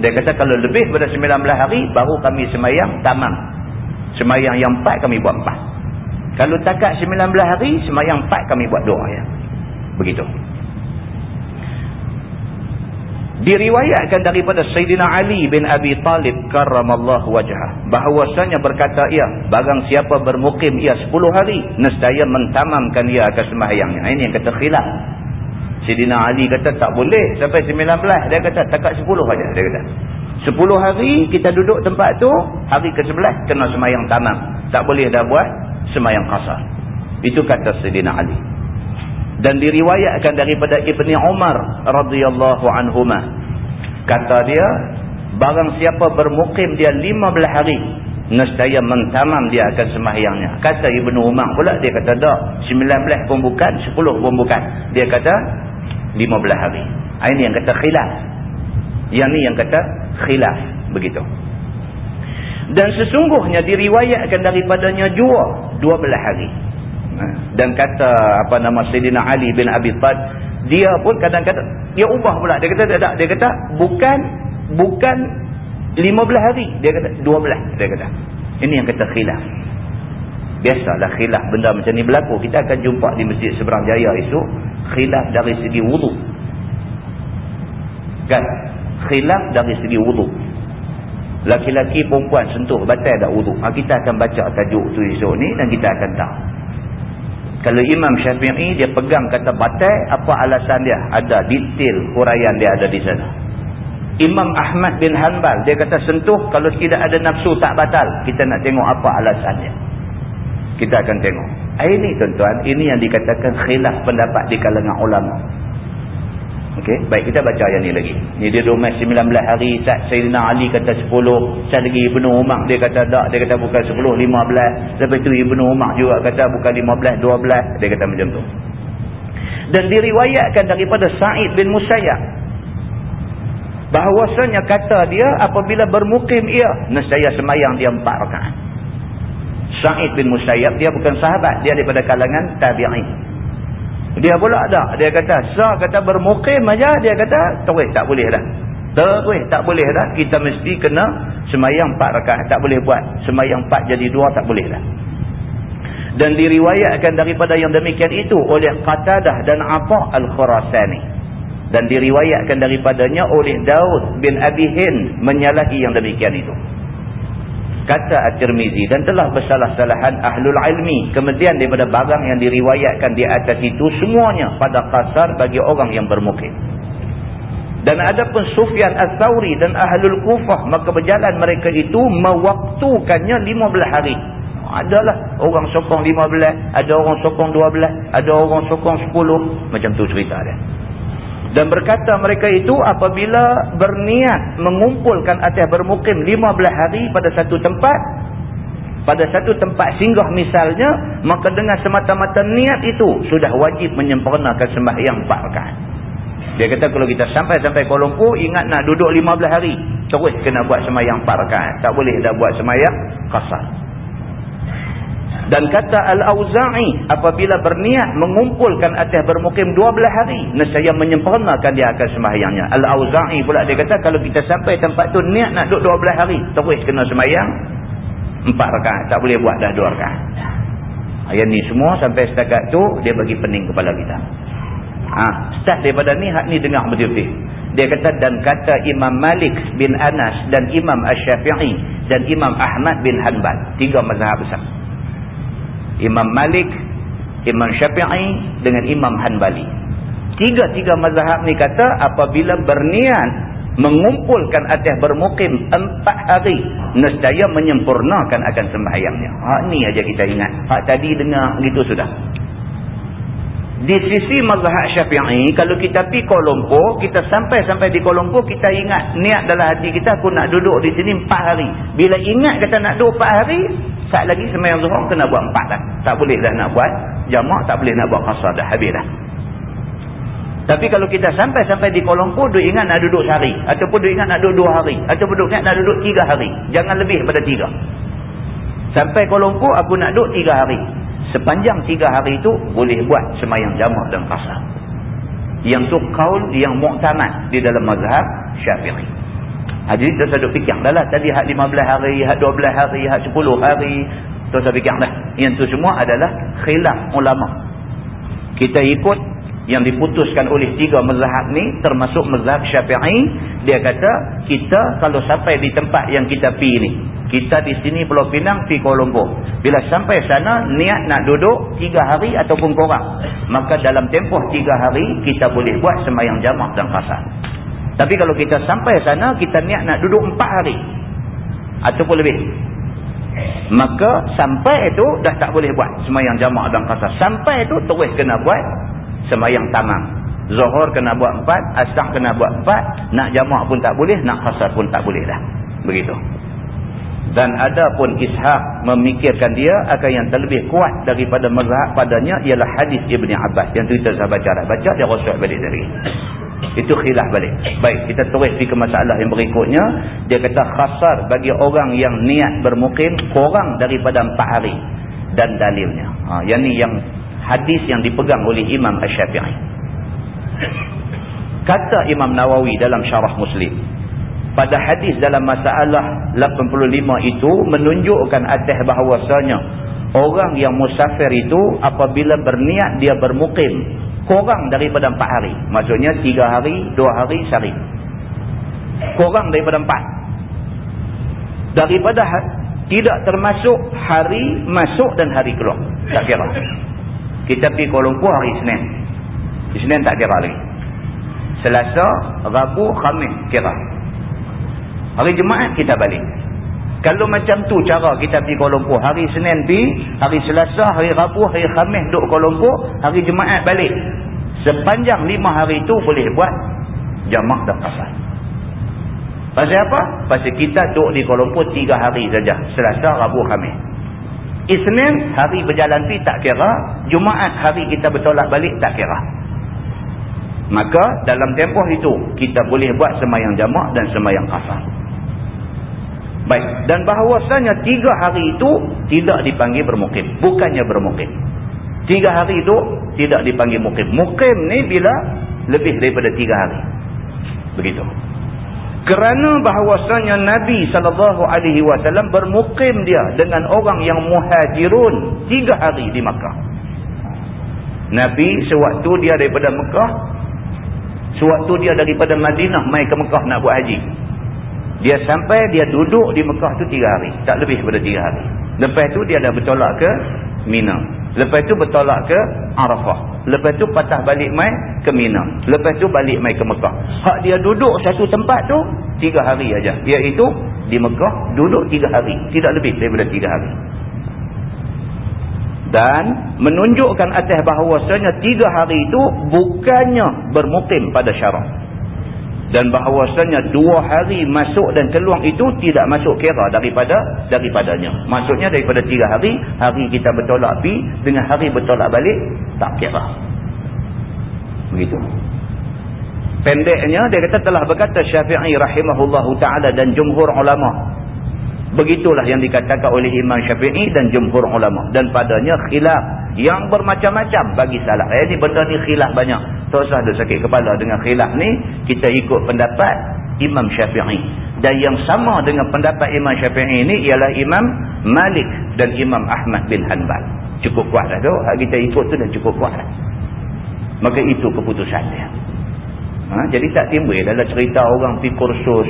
Dia kata kalau lebih daripada 19 hari, baru kami sembahyang tamam. Sembahyang yang empat kami buat empat. Kalau takat 19 hari, sembahyang empat kami buat dua. Ya. Begitu. Diriwayatkan daripada Sayyidina Ali bin Abi Talib karramallahu wajhah bahawasanya berkata ia barang siapa bermukim ia 10 hari nescaya mentamamkan ia akan sembahyangnya. Ini yang kata khilaf. Sayyidina Ali kata tak boleh sampai 19 dia kata takat 10 saja dia kata. 10 hari kita duduk tempat tu hari ke-11 kena sembahyang tamam. Tak boleh dah buat sembahyang qasar. Itu kata Sayyidina Ali dan diriwayatkan daripada Ibni Umar radhiyallahu anhuma kata dia barang siapa bermukim dia 15 hari nescaya mentamam dia akan sembahyangnya kata Ibnu Umar pula dia kata dak 19 pun bukan 10 pun bukan. Dia kata 15 hari. Ah, ini yang kata khilaf. Yang ni yang kata khilaf begitu. Dan sesungguhnya diriwayatkan daripadanya jua 12 hari dan kata apa nama Sayyidina Ali bin Abi Talib dia pun kadang-kadang dia ubah pula. Dia kata tak dia kata bukan bukan 15 hari. Dia kata 12 dia kata ini yang kata khilaf. Biasalah khilaf benda macam ni berlaku. Kita akan jumpa di masjid seberang jaya esok khilaf dari segi wudu. Kan? Khilaf dari segi wudu. Laki-laki perempuan sentuh batal tak wudu. Ha, kita akan baca tajuk tu esok ni dan kita akan tahu kalau Imam Syafi'i dia pegang kata batai, apa alasan dia? Ada detail huraian dia ada di sana. Imam Ahmad bin Hanbal dia kata sentuh kalau tidak ada nafsu tak batal. Kita nak tengok apa alasannya. Kita akan tengok. Ini tuan-tuan, ini yang dikatakan khilaf pendapat di kalangan ulama. Okey, baik kita baca yang ni lagi. Ni dia duduk 19 hari, Sat Sayyidina Ali kata 10, Sat lagi Ibnu Umar dia kata tak, dia kata bukan 10, 15. Lepas tu Ibnu Umar juga kata bukan 15, 12, dia kata macam tu. Dan diriwayatkan daripada Sa'id bin Musayyab bahawasanya kata dia apabila bermukim ia nescaya semayang dia empat rakaat. Sa'id bin Musayyab dia bukan sahabat, dia daripada kalangan tabi'in. Dia pula tak. Dia kata, sah kata bermukim aja dia kata, terus tak boleh dah. Terus tak boleh dah. Kita mesti kena semayang empat rakaat. Tak boleh buat. Semayang empat jadi dua tak boleh dah. Dan diriwayatkan daripada yang demikian itu oleh Qatadah dan Apa Al-Khurasani. Dan diriwayatkan daripadanya oleh Daud bin Abi Hind menyalahi yang demikian itu kata At-Tirmizi dan telah bersalah-salahan ahlul ilmi kemudian daripada barang yang diriwayatkan di atas itu semuanya pada kasar bagi orang yang bermukim. Dan ada pun Sufyan Al-Thawri dan ahlul kufah maka berjalan mereka itu mewaktukannya 15 hari. Adalah orang sokong 15 ada orang sokong 12 ada orang sokong 10 macam tu cerita dia dan berkata mereka itu apabila berniat mengumpulkan atas bermukim 15 hari pada satu tempat. Pada satu tempat singgah misalnya. Maka dengan semata-mata niat itu sudah wajib menyempurnakan sembahyang 4 rakaat. Dia kata kalau kita sampai-sampai Kuala Lumpur ingat nak duduk 15 hari. Terus kena buat sembahyang 4 rakaat. Tak boleh dah buat sembahyang kasar. Dan kata Al-Awza'i apabila berniat mengumpulkan atas bermukim 12 hari. Nescaya menyempurnakan dia akan sembahyangnya. Al-Awza'i pula dia kata kalau kita sampai tempat tu niat nak duduk 12 hari. Terus kena sembahyang 4 rakaat. Tak boleh buat dah 2 rakaat. Ayat ni semua sampai setakat tu dia bagi pening kepala kita. Ha, start daripada ni hak ni dengar betul-betul. Dia kata dan kata Imam Malik bin Anas dan Imam Ash-Syafi'i dan Imam Ahmad bin Hanbal. Tiga mazhab besar. Imam Malik, Imam Syafi'i dengan Imam Hanbali. Tiga-tiga mazhab ni kata apabila berniat mengumpulkan atas bermukim empat hari nescaya menyempurnakan akan sembahyangnya. Hak ni aja kita ingat. Hak tadi dengar gitu sudah. Di sisi mazhab syafi'i, kalau kita pergi Kuala Lumpur, kita sampai-sampai di Kuala Lumpur, kita ingat niat dalam hati kita, aku nak duduk di sini empat hari. Bila ingat kata nak duduk empat hari, saat lagi semayang zuhur kena buat empat dah. Tak boleh dah nak buat jamak, tak boleh nak buat khasar dah. Habis dah. Tapi kalau kita sampai-sampai di Lumpur, duduk ingat nak duduk sehari. Ataupun duduk ingat nak duduk dua hari. Ataupun duduk ingat nak duduk tiga hari. Jangan lebih daripada tiga. Sampai Lumpur, aku nak duduk tiga hari. Sepanjang tiga hari itu boleh buat semayang jamak dan kasar. Yang tu kaul yang mu'tamad di dalam mazhab syafi'i. Ha, jadi kita seduk fikir dah lah. Tadi hak 15 hari, hak 12 hari, hak 10 hari. Kita seduk fikir dah. Yang tu semua adalah khilaf ulama. Kita ikut yang diputuskan oleh tiga mazhab ni termasuk mazhab syafi'i. Dia kata kita kalau sampai di tempat yang kita pi ni kita di sini Pulau Pinang pergi Kuala Lumpur. Bila sampai sana niat nak duduk tiga hari ataupun kurang. Maka dalam tempoh tiga hari kita boleh buat semayang jamak dan kasar. Tapi kalau kita sampai sana kita niat nak duduk empat hari. Ataupun lebih. Maka sampai itu dah tak boleh buat semayang jamak dan kasar. Sampai itu terus kena buat semayang tamang. Zohor kena buat empat, asyak kena buat empat, nak jamak pun tak boleh, nak kasar pun tak boleh dah. Begitu dan ada pun Ishaq memikirkan dia akan yang terlebih kuat daripada mazhab padanya ialah hadis Ibn Abbas yang tu kita sahabat baca baca dia rasul balik dari itu khilaf balik. Baik kita terus pergi ke masalah yang berikutnya. Dia kata khasar bagi orang yang niat bermukim kurang daripada empat hari. Dan dalilnya. Ha, yang ni yang hadis yang dipegang oleh Imam Ash-Syafi'i kata Imam Nawawi dalam syarah muslim pada hadis dalam masalah 85 itu menunjukkan atas bahawasanya orang yang musafir itu apabila berniat dia bermukim kurang daripada 4 hari. Maksudnya 3 hari 2 hari sehari. Kurang daripada 4 daripada tidak termasuk hari masuk dan hari keluar. Tak kira. Kita pergi Kuala Lumpur hari Senin. Senin tak kira lagi. Selasa, Rabu, Khamis kira. Hari Jumaat kita balik. Kalau macam tu cara kita pergi Kuala Lumpur. Hari Senin pergi, hari Selasa, hari Rabu, hari Khamis duduk Kuala Lumpur, hari Jumaat balik. Sepanjang lima hari itu boleh buat jamak dan kasar. Pasal apa? Pasal kita duduk di Kuala Lumpur tiga hari saja. Selasa, Rabu, Khamis. Isnin, hari berjalan pi tak kira. Jumaat, hari kita bertolak balik tak kira. Maka dalam tempoh itu, kita boleh buat semayang jamak dan semayang kasar. Baik. Dan bahawasanya tiga hari itu tidak dipanggil bermukim. Bukannya bermukim. Tiga hari itu tidak dipanggil mukim. Mukim ni bila lebih daripada tiga hari. Begitu. Kerana bahawasanya Nabi SAW bermukim dia dengan orang yang muhajirun tiga hari di Makkah. Nabi sewaktu dia daripada Mekah, sewaktu dia daripada Madinah mai ke Mekah nak buat haji. Dia sampai dia duduk di Mekah tu tiga hari. Tak lebih daripada tiga hari. Lepas tu dia dah bertolak ke Mina. Lepas tu bertolak ke Arafah. Lepas tu patah balik mai ke Mina. Lepas tu balik mai ke Mekah. Hak dia duduk satu tempat tu tiga hari aja. Iaitu di Mekah duduk tiga hari. Tidak lebih daripada tiga hari. Dan menunjukkan atas bahawasanya tiga hari itu bukannya bermukim pada syarat dan bahawasanya dua hari masuk dan keluar itu tidak masuk kira daripada daripadanya. Maksudnya daripada tiga hari hari kita bertolak pi dengan hari bertolak balik tak kira. Begitu. Pendeknya dia kata telah berkata syafi'i rahimahullahu ta'ala dan jumhur ulama begitulah yang dikatakan oleh imam syafi'i dan jumhur ulama dan padanya khilaf yang bermacam-macam bagi salah. Eh ni benda ni khilaf banyak. Tak usah ada sakit kepala dengan khilaf ni. Kita ikut pendapat Imam Syafi'i. Dan yang sama dengan pendapat Imam Syafi'i ni ialah Imam Malik dan Imam Ahmad bin Hanbal. Cukup kuat dah tu. Hak kita ikut tu dah cukup kuat dah. Maka itu keputusan dia. Ha? Jadi tak timbul dalam cerita orang pergi kursus.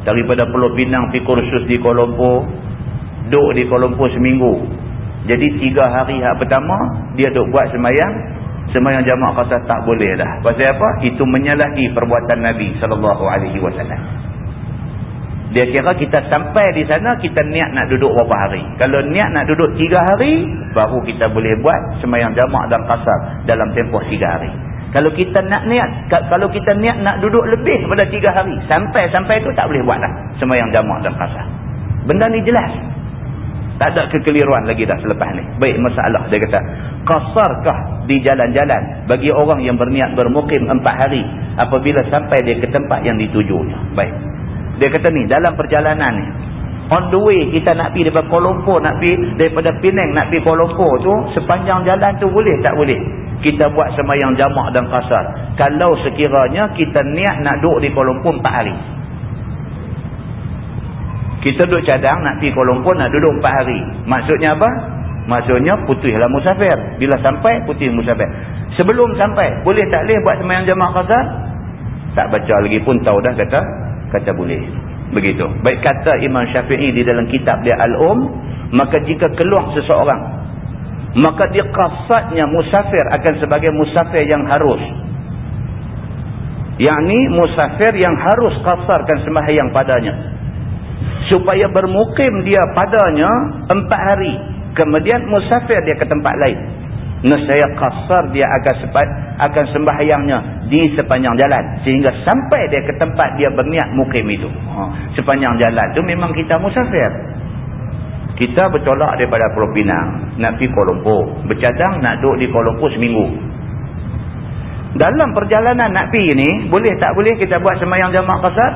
Daripada Pulau Pinang pergi kursus di Kuala Lumpur. Duduk di Kuala Lumpur seminggu. Jadi tiga hari hak pertama, dia duk buat semayang. Semayang jamaah kata tak boleh dah. Pasal apa? Itu menyalahi perbuatan Nabi SAW. Dia kira kita sampai di sana, kita niat nak duduk berapa hari. Kalau niat nak duduk tiga hari, baru kita boleh buat semayang jamaah dan kasar dalam tempoh tiga hari. Kalau kita nak niat, kalau kita niat nak duduk lebih daripada tiga hari, sampai-sampai itu tak boleh buat dah semayang jamaah dan kasar. Benda ni jelas. Tak ada kekeliruan lagi dah selepas ni. Baik masalah dia kata. Kasarkah di jalan-jalan bagi orang yang berniat bermukim empat hari apabila sampai dia ke tempat yang ditujunya. Baik. Dia kata ni dalam perjalanan ni. On the way kita nak pergi daripada Kuala Lumpur nak pergi daripada Penang nak pergi Kuala Lumpur tu sepanjang jalan tu boleh tak boleh? Kita buat semayang jamak dan kasar. Kalau sekiranya kita niat nak duduk di Kuala Lumpur empat hari. Kita duduk cadang nak pergi Kuala Lumpur nak duduk 4 hari. Maksudnya apa? Maksudnya putihlah musafir. Bila sampai putih musafir. Sebelum sampai boleh tak boleh buat semayang jamaah kasar? Tak baca lagi pun tahu dah kata kata boleh. Begitu. Baik kata Imam Syafi'i di dalam kitab dia Al-Um, maka jika keluar seseorang, maka dia kasatnya musafir akan sebagai musafir yang harus. Yang ni musafir yang harus kasarkan sembahyang padanya supaya bermukim dia padanya empat hari kemudian musafir dia ke tempat lain nescaya kasar dia akan sempat akan sembahyangnya di sepanjang jalan. Sehingga sampai dia ke tempat dia berniat mukim itu. Ha. sepanjang jalan tu memang kita musafir. Kita bertolak daripada Pulau Pinang nak pergi Kuala Lumpur. Bercadang nak duduk di Kuala Lumpur seminggu. Dalam perjalanan nak pergi ni boleh tak boleh kita buat sembahyang jamaah kasar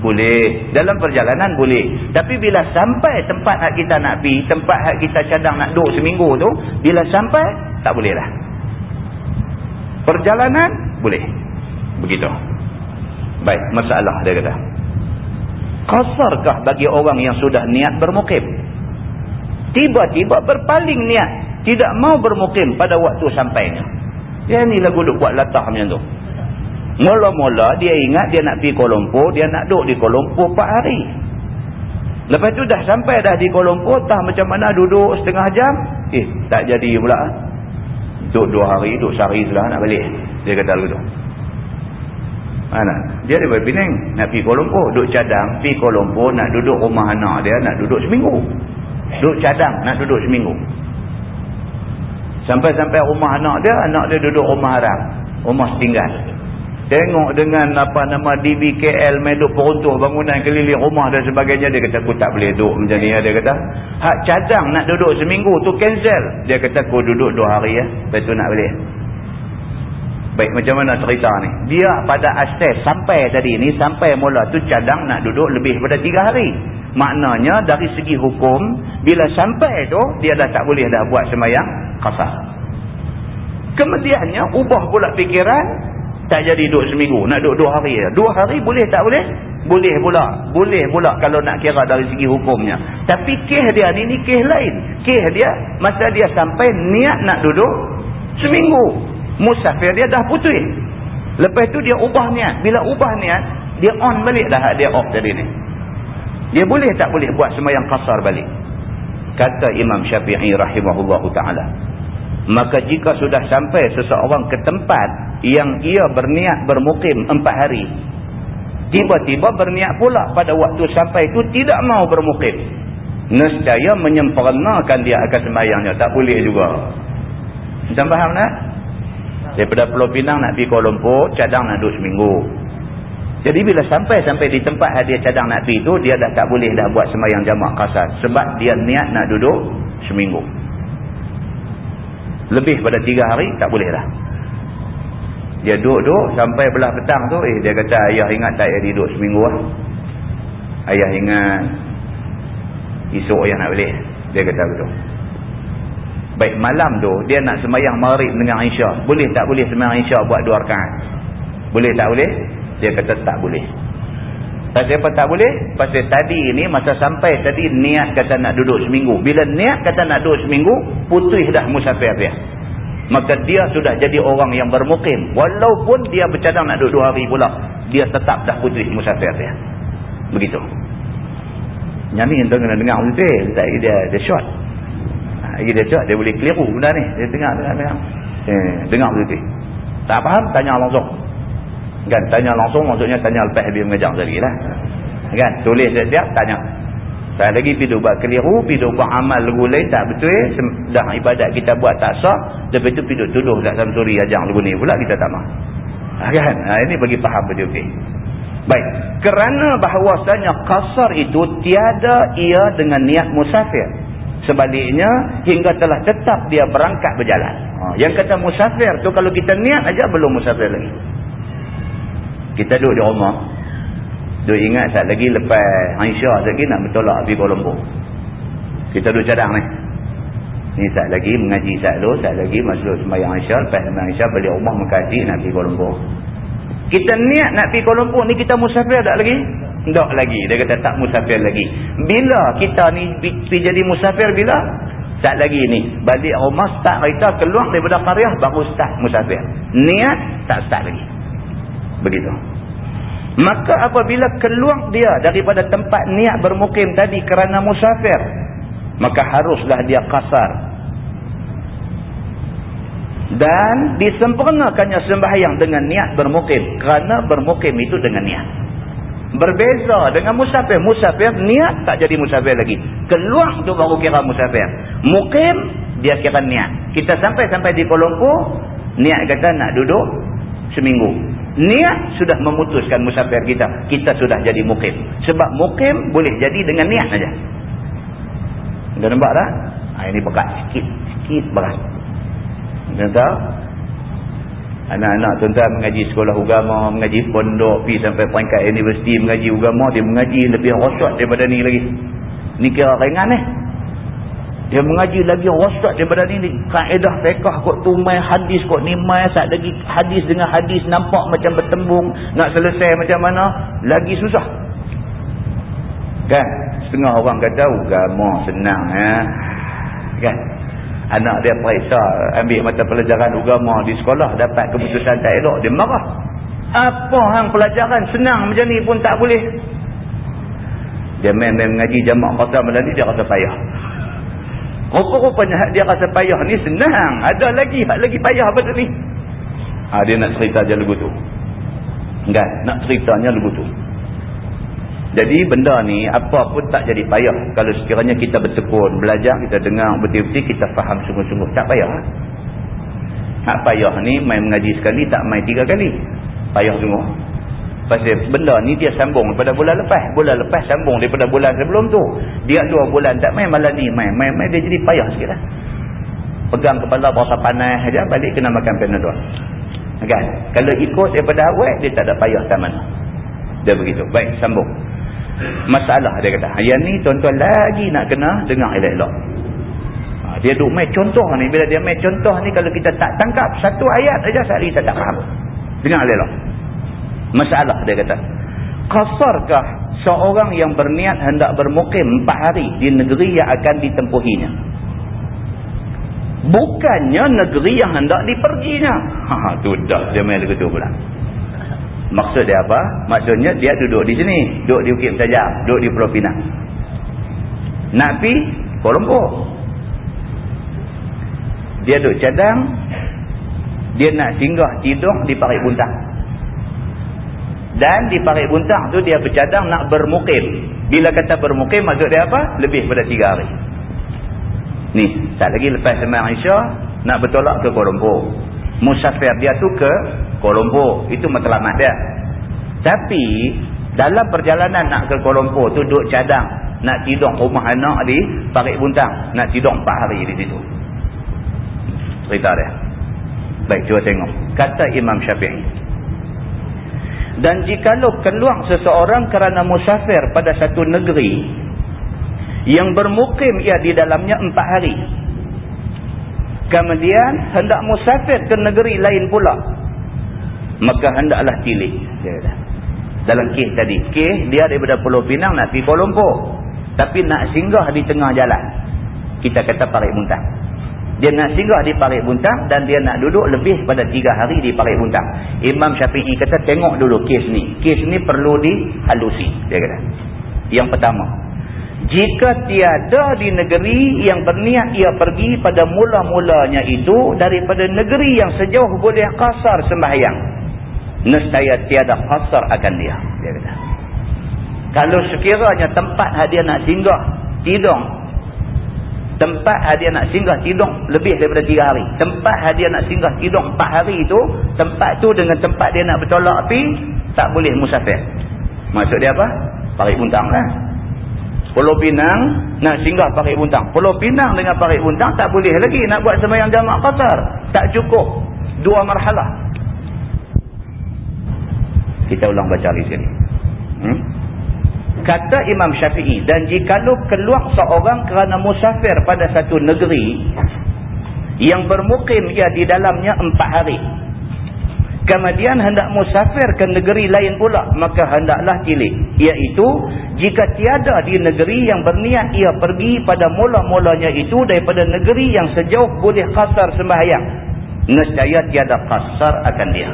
boleh. Dalam perjalanan boleh. Tapi bila sampai tempat hak kita nak pergi, tempat hak kita cadang nak duduk seminggu tu, bila sampai, tak boleh lah. Perjalanan, boleh. Begitu. Baik, masalah dia kata. Kasarkah bagi orang yang sudah niat bermukim? Tiba-tiba berpaling niat. Tidak mau bermukim pada waktu sampainya. Ya inilah guduk buat latah macam tu. Mula-mula dia ingat dia nak pergi Kuala Lumpur, dia nak duduk di Kuala Lumpur 4 hari. Lepas tu dah sampai dah di Kuala Lumpur, tah macam mana duduk setengah jam, eh tak jadi pula. Duduk 2 hari, duduk sehari sudah nak balik. Dia kata begitu. Mana? Dia daripada Penang, nak pergi Kuala Lumpur, duduk cadang, pergi Kuala Lumpur, nak duduk rumah anak dia, nak duduk seminggu. Duduk cadang, nak duduk seminggu. Sampai-sampai rumah anak dia, anak dia duduk rumah haram. rumah tinggal tengok dengan apa nama DBKL meduk peruntuh bangunan keliling rumah dan sebagainya dia kata aku tak boleh duduk macam ni dia kata. Hak cadang nak duduk seminggu tu cancel. Dia kata aku duduk dua hari ya. Lepas tu nak balik. Baik macam mana cerita ni? Dia pada asas sampai tadi ni sampai mula tu cadang nak duduk lebih pada tiga hari. Maknanya dari segi hukum bila sampai tu dia dah tak boleh dah buat semayang kasar. Kemudiannya ubah pula fikiran tak jadi duduk seminggu. Nak duduk dua hari dua hari boleh tak boleh? Boleh pula. Boleh pula kalau nak kira dari segi hukumnya. Tapi keh dia ni ni keh lain. Keh dia masa dia sampai niat nak duduk seminggu. Musafir dia dah putih. Lepas tu dia ubah niat. Bila ubah niat dia on balik dah dia off tadi ni. Dia boleh tak boleh buat semayang kasar balik? Kata Imam Syafi'i rahimahullahu ta'ala. Maka jika sudah sampai seseorang ke tempat yang ia berniat bermukim empat hari. Tiba-tiba berniat pula pada waktu sampai itu tidak mau bermukim. Nescaya menyempurnakan dia akan semayangnya. Tak boleh juga. Macam faham tak? Daripada Pulau Pinang nak pergi Kuala Lumpur, cadang nak duduk seminggu. Jadi bila sampai-sampai di tempat dia cadang nak pergi tu, dia dah tak boleh dah buat semayang jamak kasar. Sebab dia niat nak duduk seminggu. Lebih pada tiga hari, tak boleh dah. Dia duduk-duduk sampai belah petang tu, eh dia kata ayah ingat tak ayah duduk seminggu lah. Ayah ingat esok ayah nak boleh. Dia kata betul. Baik malam tu, dia nak semayang marib dengan Aisyah. Boleh tak boleh semayang Aisyah buat dua rakaat? Boleh tak boleh? Dia kata tak boleh. Pasal apa tak boleh? Pasal tadi ni masa sampai tadi niat kata nak duduk seminggu. Bila niat kata nak duduk seminggu, putih dah musafir dia. Maka dia sudah jadi orang yang bermukim. Walaupun dia bercadang nak duduk dua hari pula. Dia tetap dah putih musafir dia. Begitu. Ni yang kena dengar betul. Tak dia, dia short. Lagi dia short, dia boleh keliru benda ni. Dia dengar, dengar, dengar. Eh, dengar betul. Tak faham? Tanya langsung. Kan tanya langsung maksudnya tanya lepas habis mengajar tadi lah. Kan tulis siap-siap tanya. Saya lagi pergi buat keliru, pergi buat amal lagu lain tak betul. Dah ibadat kita buat tak sah. Lepas tu pergi tuduh kat Samsuri ajang lagu ni pula kita tak mahu. Ha, kan? Ha, ini bagi faham betul okay. Baik. Kerana bahawasanya kasar itu tiada ia dengan niat musafir. Sebaliknya hingga telah tetap dia berangkat berjalan. Ha, yang kata musafir tu kalau kita niat aja belum musafir lagi. Kita duduk di rumah. Duduk ingat saat lagi lepas Aisyah lagi nak bertolak pergi Kuala Lumpur. Kita duduk cadang ni. Ni saat lagi mengaji saat dulu. Saat lagi masuk sembahyang Aisyah. Lepas sembahyang Aisyah balik rumah mengkaji nak pergi Kuala Lumpur. Kita niat nak pergi Kuala Lumpur ni kita musafir tak lagi? Tak lagi. Dia kata tak musafir lagi. Bila kita ni pergi jadi musafir bila? Tak lagi ni. Balik rumah start kereta keluar daripada karyah baru start musafir. Niat tak start lagi. Begitu. Maka apabila keluar dia daripada tempat niat bermukim tadi kerana musafir. Maka haruslah dia kasar. Dan disempurnakannya sembahyang dengan niat bermukim. Kerana bermukim itu dengan niat. Berbeza dengan musafir. Musafir niat tak jadi musafir lagi. Keluar tu baru kira musafir. Mukim dia kira niat. Kita sampai-sampai di Kuala Lumpur. Niat kata nak duduk seminggu niat sudah memutuskan musafir kita. Kita sudah jadi mukim. Sebab mukim boleh jadi dengan niat saja. Dah nampak tak? Ha, ini berat sikit sikit berat tuan tahu? Anak-anak tuan-tuan mengaji sekolah agama mengaji pondok pergi sampai peringkat universiti mengaji agama dia mengaji lebih rosot daripada ni lagi. Ni kira ringan eh dia mengaji lagi rosak daripada ni. Kaedah fiqah kot tu mai hadis kot ni mai. Saat lagi hadis dengan hadis nampak macam bertembung. Nak selesai macam mana. Lagi susah. Kan? Setengah orang kata agama senang. Ya? Kan? Anak dia periksa ambil mata pelajaran agama di sekolah. Dapat keputusan tak elok. Dia marah. Apa hang pelajaran senang macam ni pun tak boleh. Dia main-main mengaji jamak kota melani dia rasa payah. Rupa-rupanya hak dia rasa payah ni senang. Ada lagi hak lagi payah pada ni. Ha, dia nak cerita je lagu tu. Kan? Nak ceritanya lagu tu. Jadi benda ni apa pun tak jadi payah. Kalau sekiranya kita bertekun, belajar, kita dengar betul-betul, kita faham sungguh-sungguh. Tak payah. Hak payah ni main mengaji sekali tak main tiga kali. Payah semua. Pasal benda ni dia sambung daripada bulan lepas. Bulan lepas sambung daripada bulan sebelum tu. Dia dua bulan tak main malam ni main. Main-main dia jadi payah sikit lah. Pegang kepala berasa panas saja balik kena makan panadol. Kan? Kalau ikut daripada awal dia tak ada payah tak mana. Dia begitu. Baik sambung. Masalah dia kata. Yang ni tuan-tuan lagi nak kena dengar elok-elok. Ha, dia duk main contoh ni. Bila dia main contoh ni kalau kita tak tangkap satu ayat saja sehari tak faham. Dengar elok-elok. Masalah dia kata. Kasarkah seorang yang berniat hendak bermukim empat hari di negeri yang akan ditempuhinya? Bukannya negeri yang hendak diperginya. Ha, tu dah dia main lagu tu pula. Maksud dia apa? Maksudnya dia duduk di sini. Duduk di Bukit saja. Duduk di Pulau Pinang. Nak pergi Lumpur. Dia duduk cadang. Dia nak singgah tidur di Parik Buntang. Dan di Parik Buntang tu dia bercadang nak bermukim. Bila kata bermukim maksud dia apa? Lebih pada tiga hari. Ni, tak lagi lepas semang Isya nak bertolak ke Kuala Lumpur. Musafir dia tu ke Kuala Lumpur. Itu matlamat dia. Tapi, dalam perjalanan nak ke Kuala Lumpur tu duduk cadang. Nak tidur rumah anak di Parik Buntang. Nak tidur 4 hari di situ. Cerita dia. Baik, cuba tengok. Kata Imam Syafi'i. Dan jikalau keluar seseorang kerana musafir pada satu negeri yang bermukim ia di dalamnya empat hari kemudian hendak musafir ke negeri lain pula maka hendaklah tilik dalam kes tadi kes dia daripada Pulau Pinang nak pergi Kuala Lumpur tapi nak singgah di tengah jalan. Kita kata Parik Buntang dia nak singgah di Parik Buntang dan dia nak duduk lebih pada tiga hari di Parik Buntang Imam Syafi'i kata tengok dulu kes ni. Kes ni perlu dihalusi dia kata. Yang pertama jika tiada di negeri yang berniat ia pergi pada mula-mulanya itu daripada negeri yang sejauh boleh kasar sembahyang nescaya tiada kasar akan dia dia kata. Kalau sekiranya tempat dia nak singgah tidur tempat dia nak singgah tidur lebih daripada tiga hari tempat dia nak singgah tidur empat hari itu tempat tu dengan tempat dia nak bertolak api tak boleh musafir maksud dia apa? parik buntang lah Pulau Pinang nak singgah Parik Buntang. Pulau Pinang dengan Parik Buntang tak boleh lagi nak buat semayang jamak qasar. Tak cukup. Dua marhalah. Kita ulang baca di sini. Hmm? Kata Imam Syafi'i dan jikalau keluar seorang kerana musafir pada satu negeri yang bermukim ia di dalamnya empat hari. Kemudian hendak musafir ke negeri lain pula maka hendaklah tilik iaitu jika tiada di negeri yang berniat ia pergi pada mula-mulanya itu daripada negeri yang sejauh boleh kasar sembahyang nescaya tiada kasar akan dia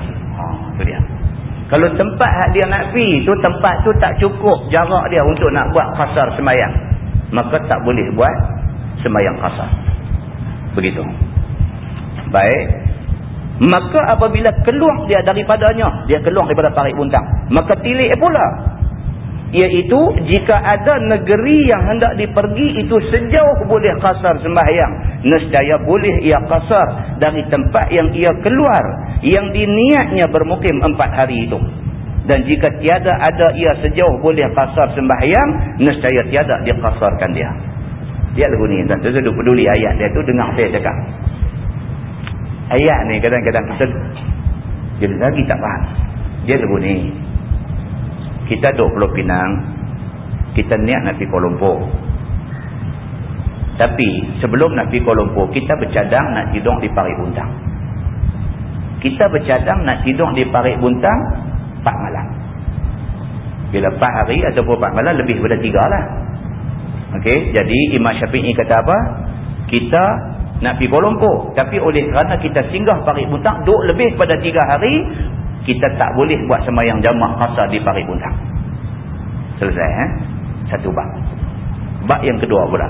kalau tempat dia nak pergi tu tempat tu tak cukup jarak dia untuk nak buat kasar sembahyang maka tak boleh buat sembahyang kasar. Begitu. Baik. Maka apabila keluar dia daripadanya dia keluar daripada parik buntang. Maka tilik pula iaitu jika ada negeri yang hendak dipergi itu sejauh boleh kasar sembahyang. Nescaya boleh ia kasar dari tempat yang ia keluar yang diniatnya bermukim empat hari itu. Dan jika tiada ada ia sejauh boleh kasar sembahyang nescaya tiada dia kasarkan dia. Dia lagu ni dan tu peduli ayat dia tu dengar saya cakap. Ayat ni kadang-kadang kita lagi tak faham. Dia lagu ni kita duduk Pulau Pinang kita niat nak pergi Kuala Lumpur. Tapi sebelum nak pergi Kuala Lumpur kita bercadang nak tidur di Parik Buntang. Kita bercadang nak tidur di Parik Buntang 4 malam. Bila 4 hari ataupun 4 malam lebih daripada 3 lah. Ok jadi Imam Syafi'i kata apa? Kita nak pergi Kuala Lumpur. Tapi oleh kerana kita singgah Parik Buntang, duduk lebih pada tiga hari, kita tak boleh buat semayang jamak kasar di Parik Buntang. Selesai, eh? Satu bab. Bab yang kedua pula.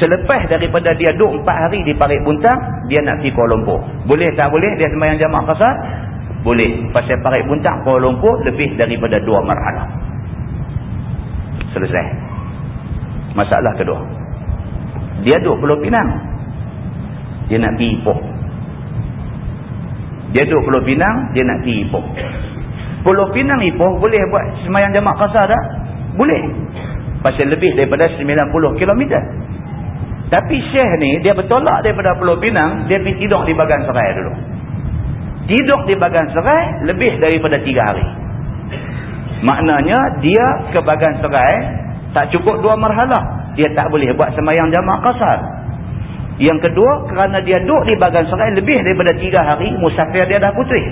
Selepas daripada dia duduk empat hari di Parik Buntang, dia nak pergi Kuala Lumpur. Boleh tak boleh dia semayang jamak kasar? Boleh. Pasal Parik Buntang, Kuala Lumpur lebih daripada dua marhalah. Selesai. Masalah kedua. Dia duduk Pulau Pinang dia nak pergi Ipoh Dia duduk Pulau Pinang, dia nak pergi Ipoh. Pulau Pinang Ipoh boleh buat semayang jamak kasar tak? Boleh. Pasal lebih daripada 90 km. Tapi Syekh ni, dia bertolak daripada Pulau Pinang, dia pergi tidur di Bagan Serai dulu. Tidur di Bagan Serai lebih daripada 3 hari. Maknanya, dia ke Bagan Serai tak cukup dua marhalah. Dia tak boleh buat semayang jamak kasar. Yang kedua, kerana dia duduk di Bagan Serai lebih daripada 3 hari, musafir dia dah putih.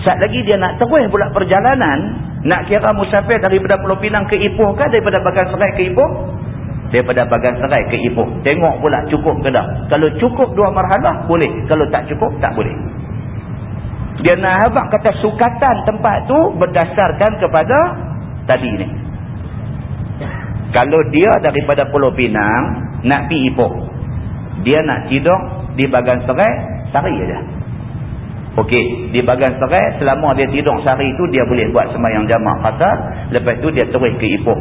Saat lagi dia nak terus pula perjalanan, nak kira musafir daripada Pulau Pinang ke Ipoh kan daripada Bagan Serai ke Ipoh? Daripada Bagan Serai ke Ipoh. Tengok pula cukup ke dah. Kalau cukup dua marhalah, boleh. Kalau tak cukup, tak boleh. Dia nak habak kata sukatan tempat tu berdasarkan kepada tadi ni. Kalau dia daripada Pulau Pinang, nak pergi Ipoh. Dia nak tidur di Bagan Serai, sehari aja. Okey, di bagian serai selama dia tidur sehari itu dia boleh buat semayang jamak kasar, lepas tu dia terus ke Ipoh.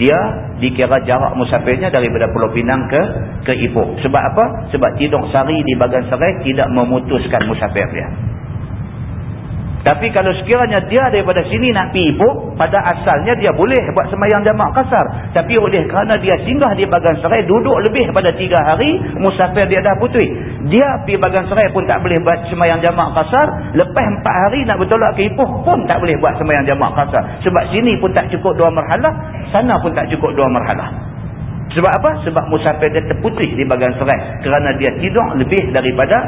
Dia dikira jarak musafirnya daripada Pulau Pinang ke ke Ipoh. Sebab apa? Sebab tidur sehari di bagian serai tidak memutuskan musafir dia. Tapi kalau sekiranya dia daripada sini nak pergi Ipoh, pada asalnya dia boleh buat semayang jamak kasar. Tapi oleh kerana dia singgah di bagan serai, duduk lebih pada tiga hari, musafir dia dah putih. Dia pergi bagan serai pun tak boleh buat semayang jamak kasar. Lepas empat hari nak bertolak ke Ipoh pun tak boleh buat semayang jamak kasar. Sebab sini pun tak cukup dua merhalah, sana pun tak cukup dua merhalah. Sebab apa? Sebab musafir dia terputih di bagan serai. Kerana dia tidur lebih daripada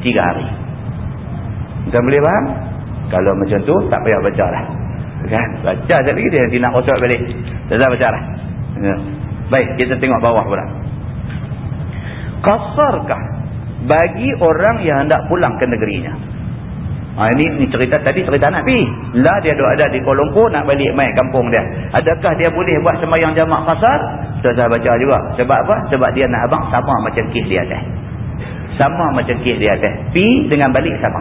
tiga hari. Tuan boleh faham? Kalau macam tu, tak payah baca lah. Kan? Baca sekali lagi dia nanti nak rosak balik. Payah baca lah. Ya. Baik, kita tengok bawah pula. Kasarkah bagi orang yang hendak pulang ke negerinya? Ha, ini, ini cerita tadi cerita nak pergi. Lah dia ada di Kuala Lumpur nak balik main kampung dia. Adakah dia boleh buat semayang jamak kasar? Saya baca juga. Sebab apa? Sebab dia nak abang sama macam kes dia atas. Sama macam kes dia atas. Pi dengan balik sama.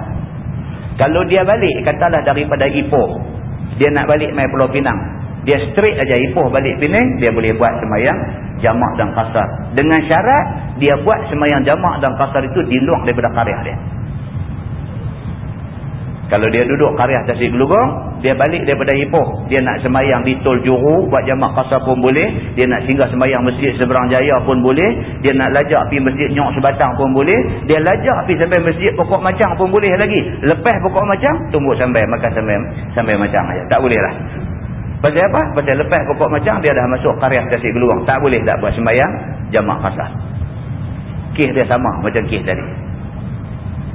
Kalau dia balik, katalah daripada Ipoh. Dia nak balik main Pulau Pinang. Dia straight aja Ipoh balik Pinang, dia boleh buat semayang jamak dan kasar. Dengan syarat, dia buat semayang jamak dan kasar itu di luar daripada karya dia. Kalau dia duduk karyah tasik gelugong, dia balik daripada Ipoh. Dia nak semayang di tol juru, buat jamak kasar pun boleh. Dia nak singgah semayang masjid seberang jaya pun boleh. Dia nak lajak pergi masjid nyok sebatang pun boleh. Dia lajak pergi sampai masjid pokok macang pun boleh lagi. Lepas pokok macang, tunggu sampai makan sampai sampai aja. Tak boleh lah. Pasal apa? Pasal lepas pokok macang, dia dah masuk karyah tasik gelugong. Tak boleh tak buat semayang jamak kasar. Kih dia sama macam kih tadi.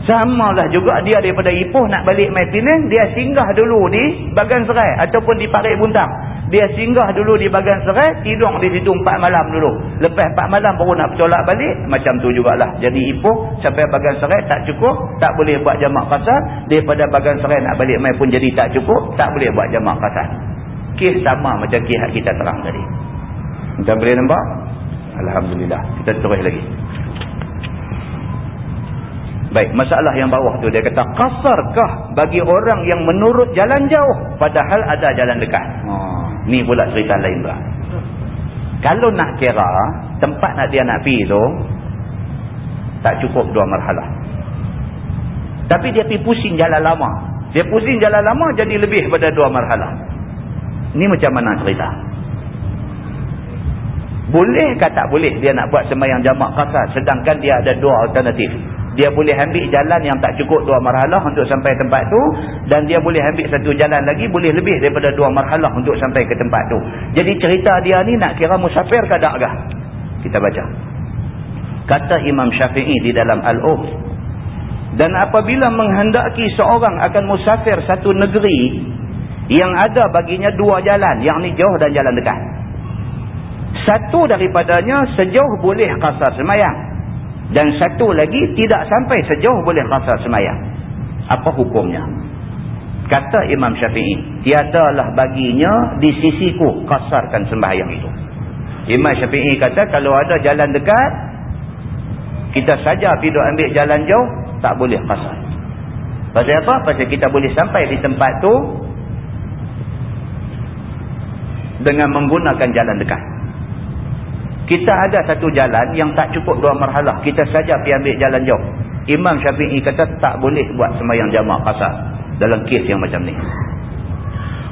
Sama lah juga dia daripada Ipoh nak balik mai Penang, dia singgah dulu di Bagan Serai ataupun di Parik Buntang. Dia singgah dulu di Bagan Serai, tidur di situ empat malam dulu. Lepas empat malam baru nak bertolak balik, macam tu jugalah. Jadi Ipoh sampai Bagan Serai tak cukup, tak boleh buat jamak kasar. Daripada Bagan Serai nak balik mai pun jadi tak cukup, tak boleh buat jamak kasar. Kes sama macam kes kita terang tadi. Kita boleh nampak? Alhamdulillah. Kita terus lagi. Baik, masalah yang bawah tu dia kata kasarkah bagi orang yang menurut jalan jauh padahal ada jalan dekat. Oh, ni pula cerita lain pula. Kalau nak kira tempat nak dia nak pergi tu tak cukup dua marhalah. Tapi dia pergi pusing jalan lama. Dia pusing jalan lama jadi lebih pada dua marhalah. Ni macam mana cerita? Boleh ke tak boleh dia nak buat semayang jamak kasar sedangkan dia ada dua alternatif dia boleh ambil jalan yang tak cukup dua marhalah untuk sampai tempat tu. Dan dia boleh ambil satu jalan lagi boleh lebih daripada dua marhalah untuk sampai ke tempat tu. Jadi cerita dia ni nak kira musafir ke tak kah? Kita baca. Kata Imam Syafi'i di dalam Al-Um dan apabila menghendaki seorang akan musafir satu negeri yang ada baginya dua jalan yang ni jauh dan jalan dekat. Satu daripadanya sejauh boleh kasar semayang dan satu lagi tidak sampai sejauh boleh rasa semayang. Apa hukumnya? Kata Imam Syafi'i, tiadalah baginya di sisiku kasarkan sembahyang itu. Imam Syafi'i kata kalau ada jalan dekat, kita saja pergi ambil jalan jauh, tak boleh kasar. Pasal apa? Pasal kita boleh sampai di tempat tu dengan menggunakan jalan dekat. Kita ada satu jalan yang tak cukup dua marhalah. Kita saja pergi ambil jalan jauh. Imam Syafi'i kata tak boleh buat semayang jamaah kasar dalam kes yang macam ni.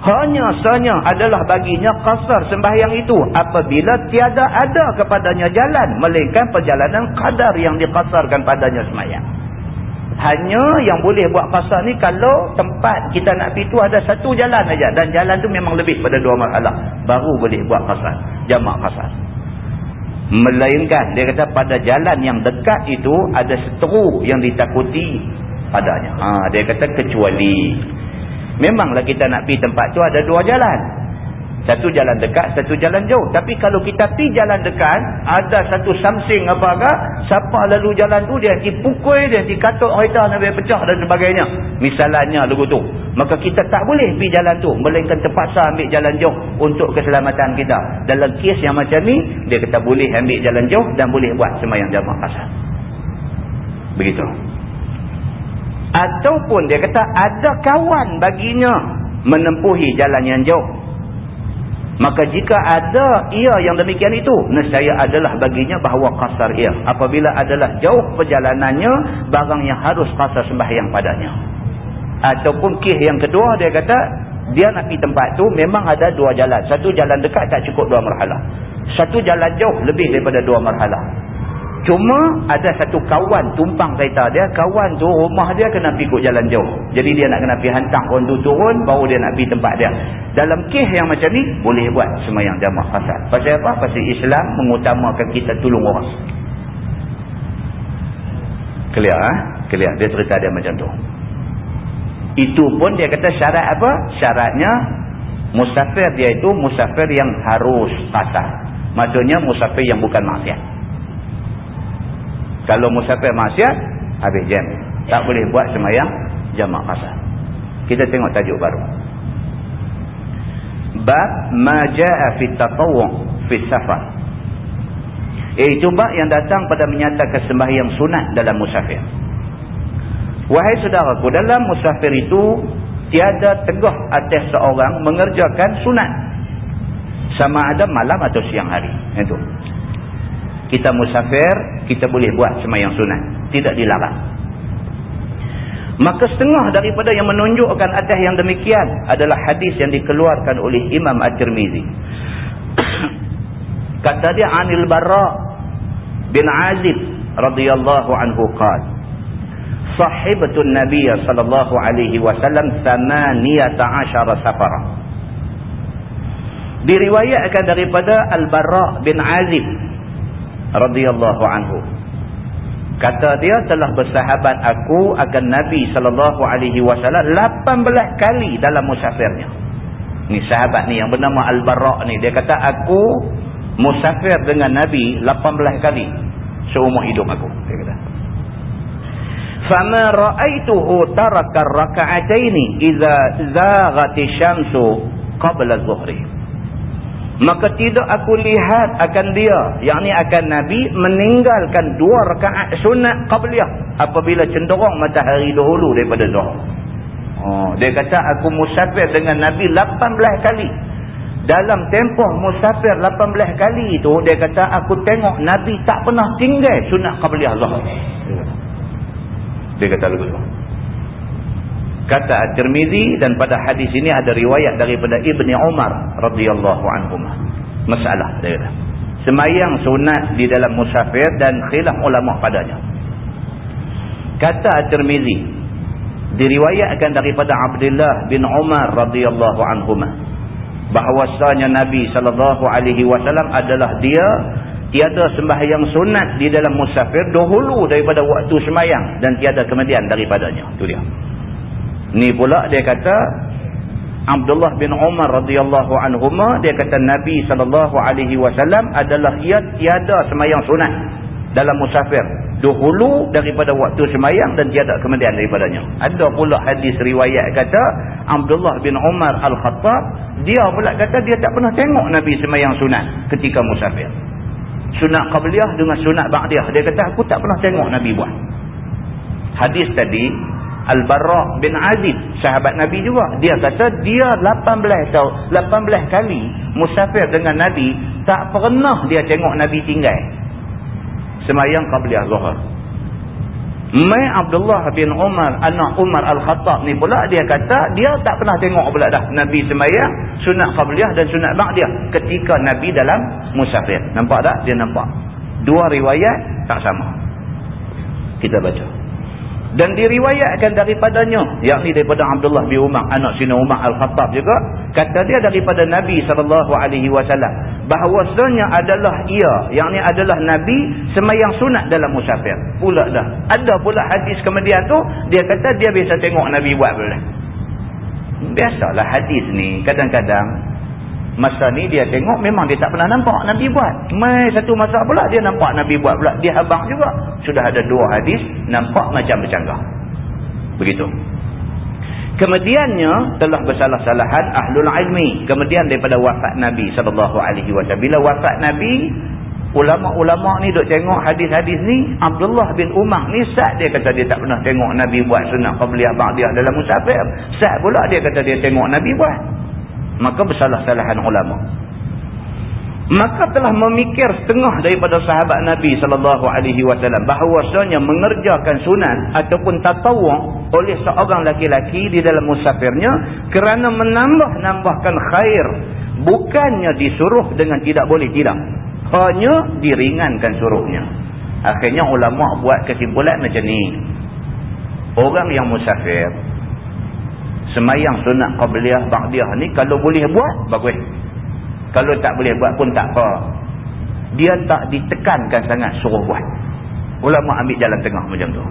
Hanya sanya adalah baginya kasar sembahyang itu apabila tiada ada kepadanya jalan melainkan perjalanan kadar yang dikasarkan padanya semayang. Hanya yang boleh buat kasar ni kalau tempat kita nak pergi tu ada satu jalan saja dan jalan tu memang lebih pada dua marhalah baru boleh buat kasar, jamak kasar. Melainkan dia kata pada jalan yang dekat itu ada seteru yang ditakuti padanya. Ha, dia kata kecuali Memanglah kita nak pergi tempat tu ada dua jalan. Satu jalan dekat, satu jalan jauh. Tapi kalau kita pergi jalan dekat, ada satu samsing apa-apa, siapa lalu jalan tu, dia dipukul, dia dikatuk kereta, dia pecah dan sebagainya. Misalnya lagu tu. Maka kita tak boleh pergi jalan tu. Melainkan terpaksa ambil jalan jauh untuk keselamatan kita. Dalam kes yang macam ni, dia kata boleh ambil jalan jauh dan boleh buat semayang jamaah kasar. Begitu ataupun dia kata ada kawan baginya menempuhi jalan yang jauh maka jika ada ia yang demikian itu nescaya adalah baginya bahawa kasar ia. Apabila adalah jauh perjalanannya barang yang harus kasar sembahyang padanya. Ataupun kih yang kedua dia kata dia nak pergi tempat tu memang ada dua jalan. Satu jalan dekat tak cukup dua marhalah. Satu jalan jauh lebih daripada dua marhalah Cuma ada satu kawan tumpang kereta dia. Kawan tu rumah dia kena pergi ikut jalan jauh. Jadi dia nak kena pergi hantar kawan tu turun. Baru dia nak pergi tempat dia. Dalam kes yang macam ni. Boleh buat semayang jamaah fasad. Pasal apa? Pasal Islam mengutamakan kita tolong orang. Clear ha? Clear. Dia cerita dia macam tu. Itu pun dia kata syarat apa? Syaratnya musafir dia itu musafir yang harus fasad. Maksudnya musafir yang bukan maksiat. Kalau musafir maksiat, habis jam. Tak boleh buat semayang jamak kasar. Kita tengok tajuk baru. Bab maja'a fi tatawwu' fi safar. Iaitu bab yang datang pada menyatakan sembahyang sunat dalam musafir. Wahai saudaraku, dalam musafir itu tiada tegah atas seorang mengerjakan sunat. Sama ada malam atau siang hari. Itu kita musafir, kita boleh buat semayang sunat. Tidak dilarang. Maka setengah daripada yang menunjukkan atas yang demikian adalah hadis yang dikeluarkan oleh Imam At-Tirmizi. Kata dia Anil Barra bin Azib radhiyallahu anhu qal Sahibatun Nabi sallallahu alaihi wasallam 18 safara. Diriwayatkan daripada Al-Barra bin Azib radhiyallahu anhu. Kata dia telah bersahabat aku akan Nabi sallallahu alaihi wasallam 18 kali dalam musafirnya. Ni sahabat ni yang bernama Al-Bara ni dia kata aku musafir dengan Nabi 18 kali seumur hidup aku dia kata. Fama ra'aituhu taraka rak'ataini idza zaghati syamsu qabla adh-dhuhri maka tidak aku lihat akan dia. Yakni akan nabi meninggalkan dua rakaat sunat qabliyah apabila cenderung matahari dahulu daripada zuhur. Oh dia kata aku musafir dengan nabi 18 kali. Dalam tempoh musafir 18 kali itu dia kata aku tengok nabi tak pernah tinggal sunat qabliyah zuhur. Dia kata begitu kata At-Tirmizi dan pada hadis ini ada riwayat daripada Ibni Umar radhiyallahu anhu masalah dia kata. Semayang sunat di dalam musafir dan khilaf ulama padanya. Kata At-Tirmizi diriwayatkan daripada Abdullah bin Umar radhiyallahu anhu bahwasanya Nabi sallallahu alaihi wasallam adalah dia tiada sembahyang sunat di dalam musafir dahulu daripada waktu semayang dan tiada kemudian daripadanya. Itu dia Ni pula dia kata Abdullah bin Umar radhiyallahu anhuma dia kata Nabi sallallahu alaihi wasallam adalah ia tiada semayang sunat dalam musafir dahulu daripada waktu semayang dan tiada kemudian daripadanya. Ada pula hadis riwayat kata Abdullah bin Umar Al-Khattab dia pula kata dia tak pernah tengok Nabi semayang sunat ketika musafir. Sunat qabliyah dengan sunat ba'diyah. Dia kata aku tak pernah tengok Nabi buat. Hadis tadi Al-Barra bin Azib sahabat Nabi juga dia kata dia 18 tahun 18 kali musafir dengan Nabi tak pernah dia tengok Nabi tinggal semayang qabliyah zuhur Mai Abdullah bin Umar, anak Umar Al-Khattab ni pula dia kata dia tak pernah tengok pula dah Nabi sembahyang sunat qabliyah dan sunat ba'diyah ketika Nabi dalam musafir. Nampak tak? Dia nampak. Dua riwayat tak sama. Kita baca dan diriwayatkan daripadanya yakni daripada Abdullah bin Umar anak Sina Umar Al-Khattab juga kata dia daripada Nabi SAW bahawasanya adalah ia yakni adalah Nabi semayang sunat dalam musafir. Pula dah. Ada pula hadis kemudian tu dia kata dia biasa tengok Nabi buat pula biasalah hadis ni kadang-kadang Masa ni dia tengok memang dia tak pernah nampak Nabi buat. Mai satu masa pula dia nampak Nabi buat pula. Dia habang juga. Sudah ada dua hadis nampak macam bercanggah. Begitu. Kemudiannya telah bersalah-salahan ahlul ilmi. Kemudian daripada wafat Nabi SAW. Bila wafat Nabi, ulama-ulama ni duk tengok hadis-hadis ni. Abdullah bin Umar ni saat dia kata dia tak pernah tengok Nabi buat sunnah qabliyah ba'diyah dalam musafir. Saat pula dia kata dia tengok Nabi buat maka bersalah-salahan ulama. Maka telah memikir setengah daripada sahabat Nabi sallallahu alaihi wasallam bahawasanya mengerjakan sunat ataupun tatawwu' oleh seorang laki-laki di dalam musafirnya kerana menambah-nambahkan khair. Bukannya disuruh dengan tidak boleh tidak. Hanya diringankan suruhnya. Akhirnya ulama buat kesimpulan macam ni. Orang yang musafir semayang sunat qabliyah ba'diyah ni kalau boleh buat bagus. Kalau tak boleh buat pun tak apa. Dia tak ditekankan sangat suruh buat. Ulama ambil jalan tengah macam tu.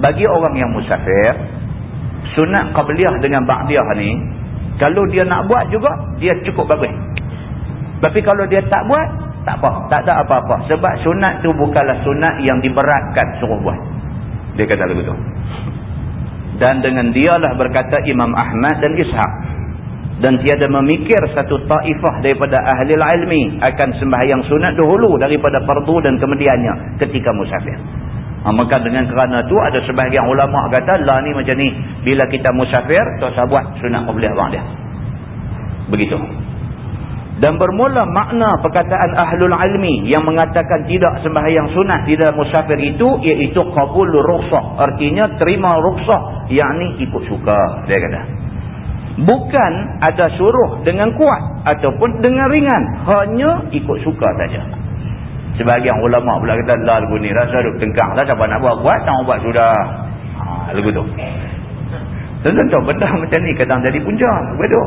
Bagi orang yang musafir sunat qabliyah dengan ba'diyah ni kalau dia nak buat juga dia cukup bagus. Tapi kalau dia tak buat tak apa. Tak ada apa-apa. Sebab sunat tu bukanlah sunat yang diberatkan suruh buat. Dia kata lagu tu dan dengan dialah berkata Imam Ahmad dan Ishaq. Dan tiada memikir satu taifah daripada ahli ilmi akan sembahyang sunat dahulu daripada fardu dan kemudiannya ketika musafir. Ha, maka dengan kerana tu ada sebahagian ulama kata lah ni macam ni. Bila kita musafir tak usah buat sunat qabliyah ba'diyah begitu dan bermula makna perkataan ahlul ilmi yang mengatakan tidak sembahyang sunat dalam musafir itu iaitu qabul rukhsah. Artinya terima rukhsah yakni ikut suka dia kata. Bukan ada suruh dengan kuat ataupun dengan ringan hanya ikut suka saja. Sebagian ulama pula kata lah lagu ni rasa duk tengkang lah siapa nak buat buat tak buat sudah. Ha, lagu tu. Tentu benda macam ni kadang jadi punca betul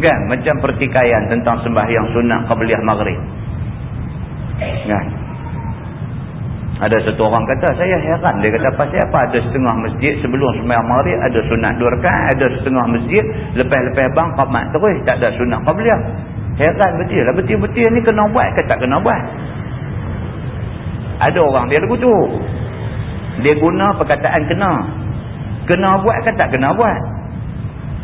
kan? Macam pertikaian tentang sembahyang sunat qabliyah maghrib. Kan? Ada satu orang kata saya heran. Dia kata pasal apa ada setengah masjid sebelum sembahyang maghrib ada sunat dua rakaat ada setengah masjid lepas-lepas bang qamat terus tak ada sunat qabliyah. Heran betul. Lah betul-betul ni kena buat ke tak kena buat? Ada orang dia lagu tu dia guna perkataan kena. Kena buat ke tak kena buat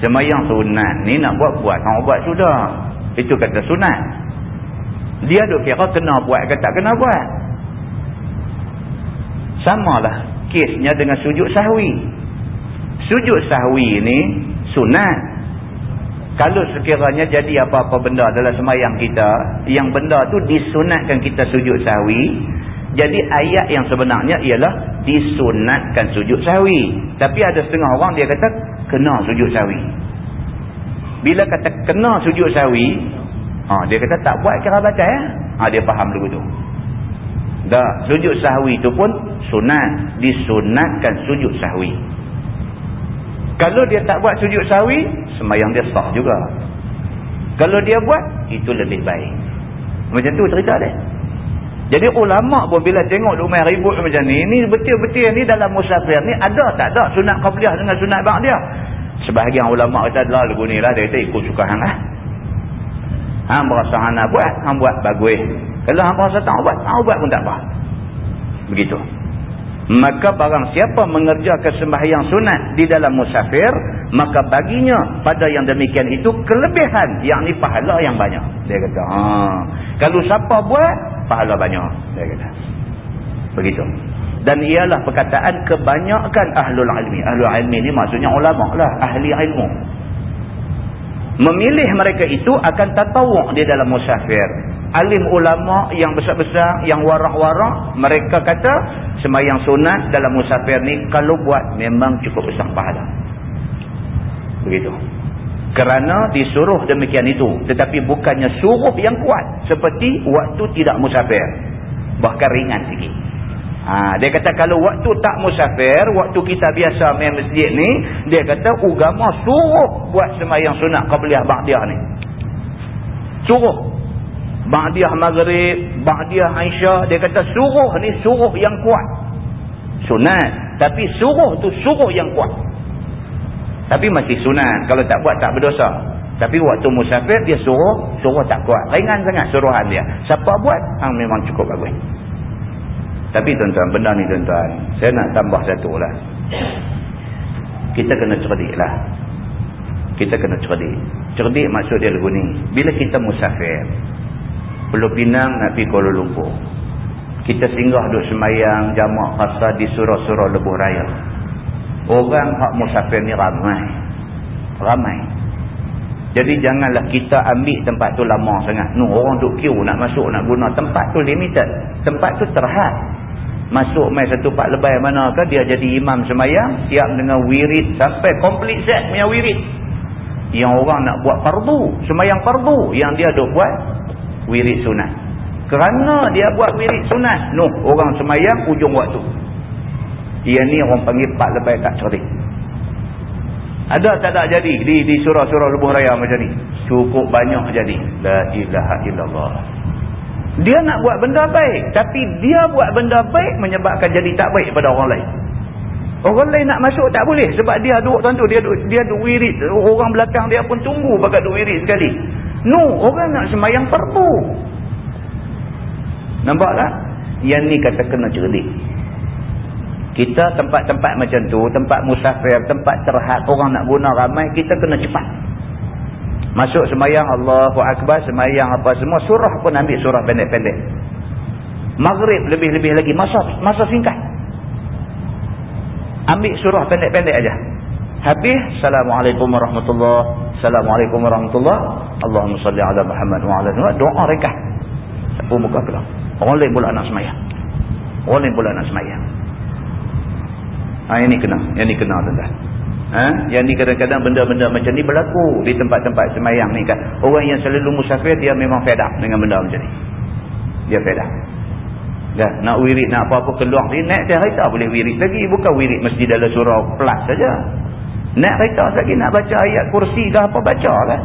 Semayang sunat ni nak buat-buat. Nak buat sudah. Itu kata sunat. Dia duk kira kena buat ke tak kena buat. Samalah kesnya dengan sujud sahwi. Sujud sahwi ni sunat. Kalau sekiranya jadi apa-apa benda dalam semayang kita. Yang benda tu disunatkan kita sujud sahwi. Jadi ayat yang sebenarnya ialah disunatkan sujud sahwi. Tapi ada setengah orang dia kata kena sujud sawi. Bila kata kena sujud sawi, ha, dia kata tak buat kira baca ya. Ha, dia faham dulu tu. Dah, sujud sahwi tu pun sunat. Disunatkan sujud sahwi. Kalau dia tak buat sujud sahwi, semayang dia sah juga. Kalau dia buat, itu lebih baik. Macam tu cerita dia. Jadi ulama pun bila tengok rumah ribut macam ni, ni betul-betul ni dalam musafir ni ada tak ada sunat qabliyah dengan sunat ba'diyah. Sebahagian ulama kata lah lagu ni lah dia kata ikut suka hang lah. Hang berasa hang nak buat, hang buat bagus. Kalau hang berasa tak buat, hang buat pun tak apa. Begitu. Maka barang siapa mengerjakan sembahyang sunat di dalam musafir, maka baginya pada yang demikian itu kelebihan, yakni pahala yang banyak. Dia kata, ha. Kalau siapa buat, pahala banyak dia kata. Begitu. Dan ialah perkataan kebanyakan ahlul ilmi. Ahlul ilmi ni maksudnya ulama lah ahli ilmu. Memilih mereka itu akan tatawuk di dalam musafir. Alim ulama yang besar-besar yang warak-warak mereka kata semayang sunat dalam musafir ni kalau buat memang cukup besar pahala. Begitu kerana disuruh demikian itu tetapi bukannya suruh yang kuat seperti waktu tidak musafir bahkan ringan sikit Ha, dia kata kalau waktu tak musafir, waktu kita biasa main masjid ni, dia kata agama suruh buat semayang sunat qabliyah ba'diyah ni. Suruh. Ba'diyah maghrib, ba'diyah aisyah, dia kata suruh ni suruh yang kuat. Sunat. Tapi suruh tu suruh yang kuat. Tapi masih sunat. Kalau tak buat tak berdosa. Tapi waktu musafir dia suruh, suruh tak kuat. Ringan sangat suruhan dia. Siapa buat? Hang memang cukup bagus. Tapi tuan-tuan, benda ni tuan-tuan, saya nak tambah satu lah. Kita kena cerdik lah. Kita kena cerdik. Cerdik maksud dia lagu ni. Bila kita musafir, Pulau Pinang nak pergi Kuala Lumpur. Kita singgah duduk semayang, jamak rasa di surau-surau lebuh raya. Orang hak musafir ni ramai. Ramai. Jadi janganlah kita ambil tempat tu lama sangat. No, orang duduk queue nak masuk, nak guna. Tempat tu limited. Tempat tu terhad masuk mai satu pak lebay mana ke dia jadi imam semayang siap dengan wirid sampai komplit set punya wirid yang orang nak buat fardu semayang fardu yang dia duk buat wirid sunat kerana dia buat wirid sunat noh orang semayang ujung waktu yang ni orang panggil pak lebay tak cerdik ada tak tak jadi di di surah-surah lubuh raya macam ni cukup banyak jadi la ilaha illallah dia nak buat benda baik. Tapi dia buat benda baik menyebabkan jadi tak baik pada orang lain. Orang lain nak masuk tak boleh. Sebab dia duduk tentu. Dia dia duduk wirid. Orang belakang dia pun tunggu bagai duduk wirid sekali. No. Orang nak semayang perpu. Nampak tak? Yang ni kata kena cerdik. Kita tempat-tempat macam tu. Tempat musafir. Tempat terhad. Orang nak guna ramai. Kita kena cepat. Masuk semayang Allahu Akbar, semayang apa semua, surah pun ambil surah pendek-pendek. Maghrib lebih-lebih lagi, masa masa singkat. Ambil surah pendek-pendek aja. Habis, Assalamualaikum warahmatullahi Assalamualaikum warahmatullahi Allahumma salli ala Muhammad wa ala Muhammad. Doa rekat. Sapu muka kelam. Orang lain pula nak semayang. Orang lain pula nak semayang. Ha, ini kena. Yang ini kena tuan-tuan. Ha? Yang ni kadang-kadang benda-benda macam ni berlaku di tempat-tempat semayang ni kan. Orang yang selalu musafir dia memang fed up dengan benda macam ni. Dia fed up. Ya, nak wirid nak apa-apa keluar ni naik dia kereta boleh wirid lagi. Bukan wirid mesti dalam surau plus saja. Naik kereta lagi nak baca ayat kursi ke apa baca lah.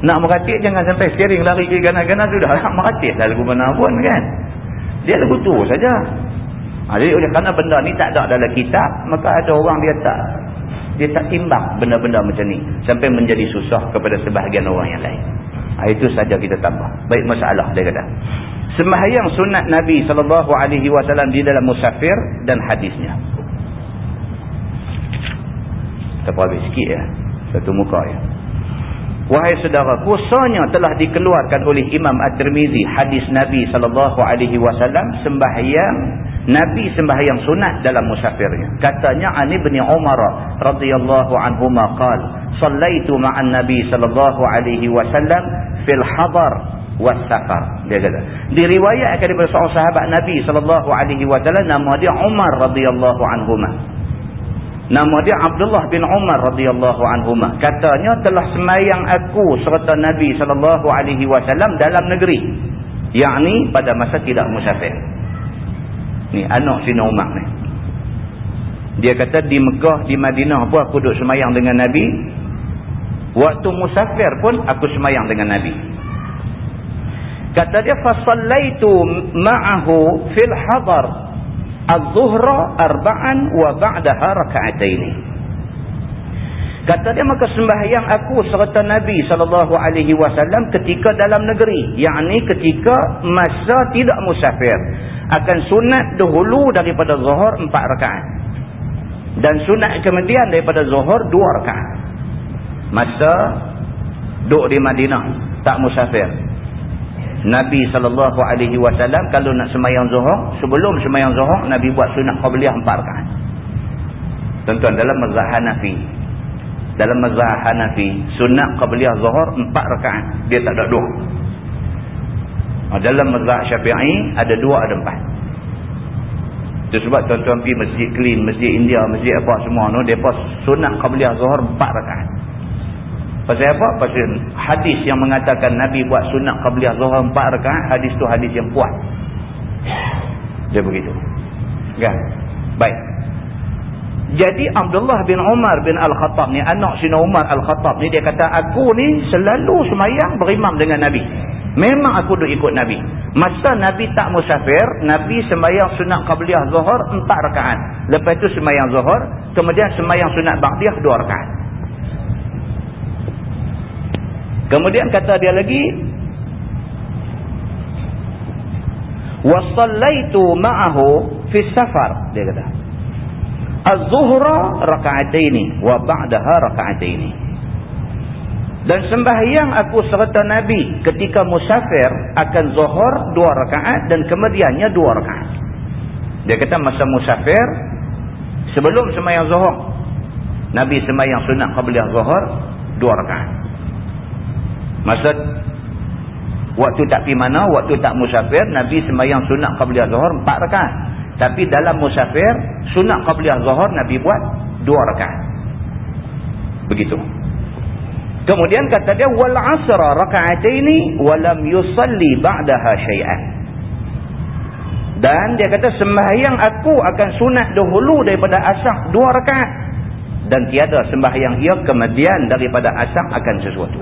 Nak meratik jangan sampai steering lari ke gana-gana sudah. Meratik lah lagu mana pun kan. Dia lagu tu saja. Ha, jadi oleh kerana benda ni tak ada dalam kitab maka ada orang dia tak dia tak timbang benda-benda macam ni. Sampai menjadi susah kepada sebahagian orang yang lain. Ha, itu saja kita tambah. Baik masalah dia kata. Sembahyang sunat Nabi SAW di dalam musafir dan hadisnya. Kita habis sikit ya satu muka ya Wahai saudara, kusanya telah dikeluarkan oleh Imam At-Tirmizi hadis Nabi sallallahu alaihi wasallam sembahyang Nabi sembahyang sunat dalam musafirnya. Katanya Ani bin Umar radhiyallahu anhuma qala, "Shallaitu ma'an Nabi sallallahu alaihi wasallam fil hadar was safar." Dia kata. Diriwayatkan daripada seorang sahabat Nabi sallallahu alaihi wasallam nama dia Umar radhiyallahu anhuma. Nama dia Abdullah bin Umar radhiyallahu anhuma. Katanya telah semayang aku serta Nabi sallallahu alaihi wasallam dalam negeri. Yakni pada masa tidak musafir. Ni anak Sina Umar ni. Dia kata di Mekah, di Madinah pun aku duduk semayang dengan Nabi. Waktu musafir pun aku semayang dengan Nabi. Kata dia fasallaitu ma'ahu fil hadar Az-zuhra arba'an wa ba'daha raka'ataini. Kata dia maka sembahyang aku serta Nabi sallallahu alaihi wasallam ketika dalam negeri, yakni ketika masa tidak musafir, akan sunat dahulu daripada zuhur empat rakaat. Dan sunat kemudian daripada zuhur dua rakaat. Masa duduk di Madinah, tak musafir. Nabi SAW kalau nak semayang zuhur, sebelum semayang zuhur, Nabi buat sunnah qabliyah empat rakaat. Tuan-tuan, dalam mazhab Hanafi, dalam mazhab Hanafi, sunnah qabliyah zuhur empat rakaat. Dia tak ada dua. dalam mazhab syafi'i ada dua ada empat itu sebab tuan-tuan pergi masjid clean masjid India masjid apa semua no, mereka sunat qabliyah zuhur empat rakaat pasal apa? pasal hadis yang mengatakan Nabi buat sunat qabliyah zuhur empat rakaat hadis tu hadis yang kuat dia begitu kan baik jadi Abdullah bin Umar bin Al-Khattab ni anak Sina Umar Al-Khattab ni dia kata aku ni selalu semayang berimam dengan Nabi. Memang aku duk ikut Nabi. Masa Nabi tak musafir, Nabi sembahyang sunat qabliyah zuhur empat rakaat. Lepas tu sembahyang zuhur, kemudian sembahyang sunat ba'diyah dua rakaat. Kemudian kata dia lagi wa sallaitu ma'ahu fi safar dia kata Az-zuhra raka'ataini wa ba'daha raka'ataini. Dan sembahyang aku serta Nabi ketika musafir akan zuhur dua rakaat dan kemudiannya dua rakaat. Dia kata masa musafir sebelum sembahyang zuhur Nabi sembahyang sunat qabliyah zuhur dua rakaat. Masa waktu tak pi mana, waktu tak musafir Nabi sembahyang sunat qabliyah zuhur empat rakaat. Tapi dalam musafir, sunat qabliyah zuhur Nabi buat dua rakaat. Begitu. Kemudian kata dia wal asra raka'ataini wa lam yusalli ba'daha syai'an. Dan dia kata sembahyang aku akan sunat dahulu daripada asar dua rakaat dan tiada sembahyang ia kemudian daripada asar akan sesuatu.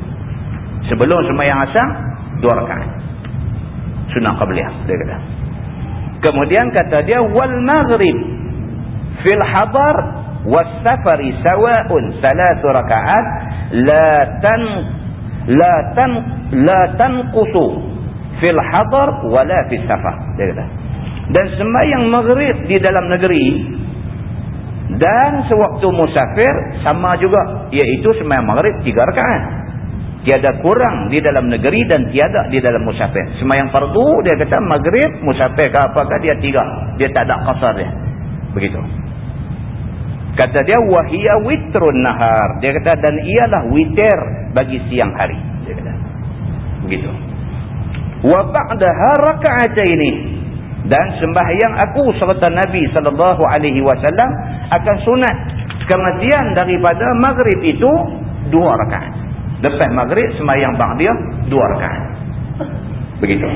Sebelum sembahyang asar dua rakaat. Sunat qabliyah dia kata. Kemudian kata dia wal maghrib fil hadar was safari sawa'un salat rakaat la tan la tan la tanqusu fil hadar wala fis safar dia kata dan sembahyang maghrib di dalam negeri dan sewaktu musafir sama juga iaitu sembahyang maghrib tiga rakaat tiada kurang di dalam negeri dan tiada di dalam musafir. Semayang fardu dia kata maghrib, musafir ke apakah dia tiga. Dia tak ada qasar dia. Begitu. Kata dia wahia witrun nahar. Dia kata dan ialah witir bagi siang hari. Dia kata. Begitu. Wa ba'daha raka'ataini. Dan sembahyang aku serta Nabi sallallahu alaihi wasallam akan sunat kemudian daripada maghrib itu dua rakaat. Lepas maghrib semayang ba'diyah dua rakaat. Begitu.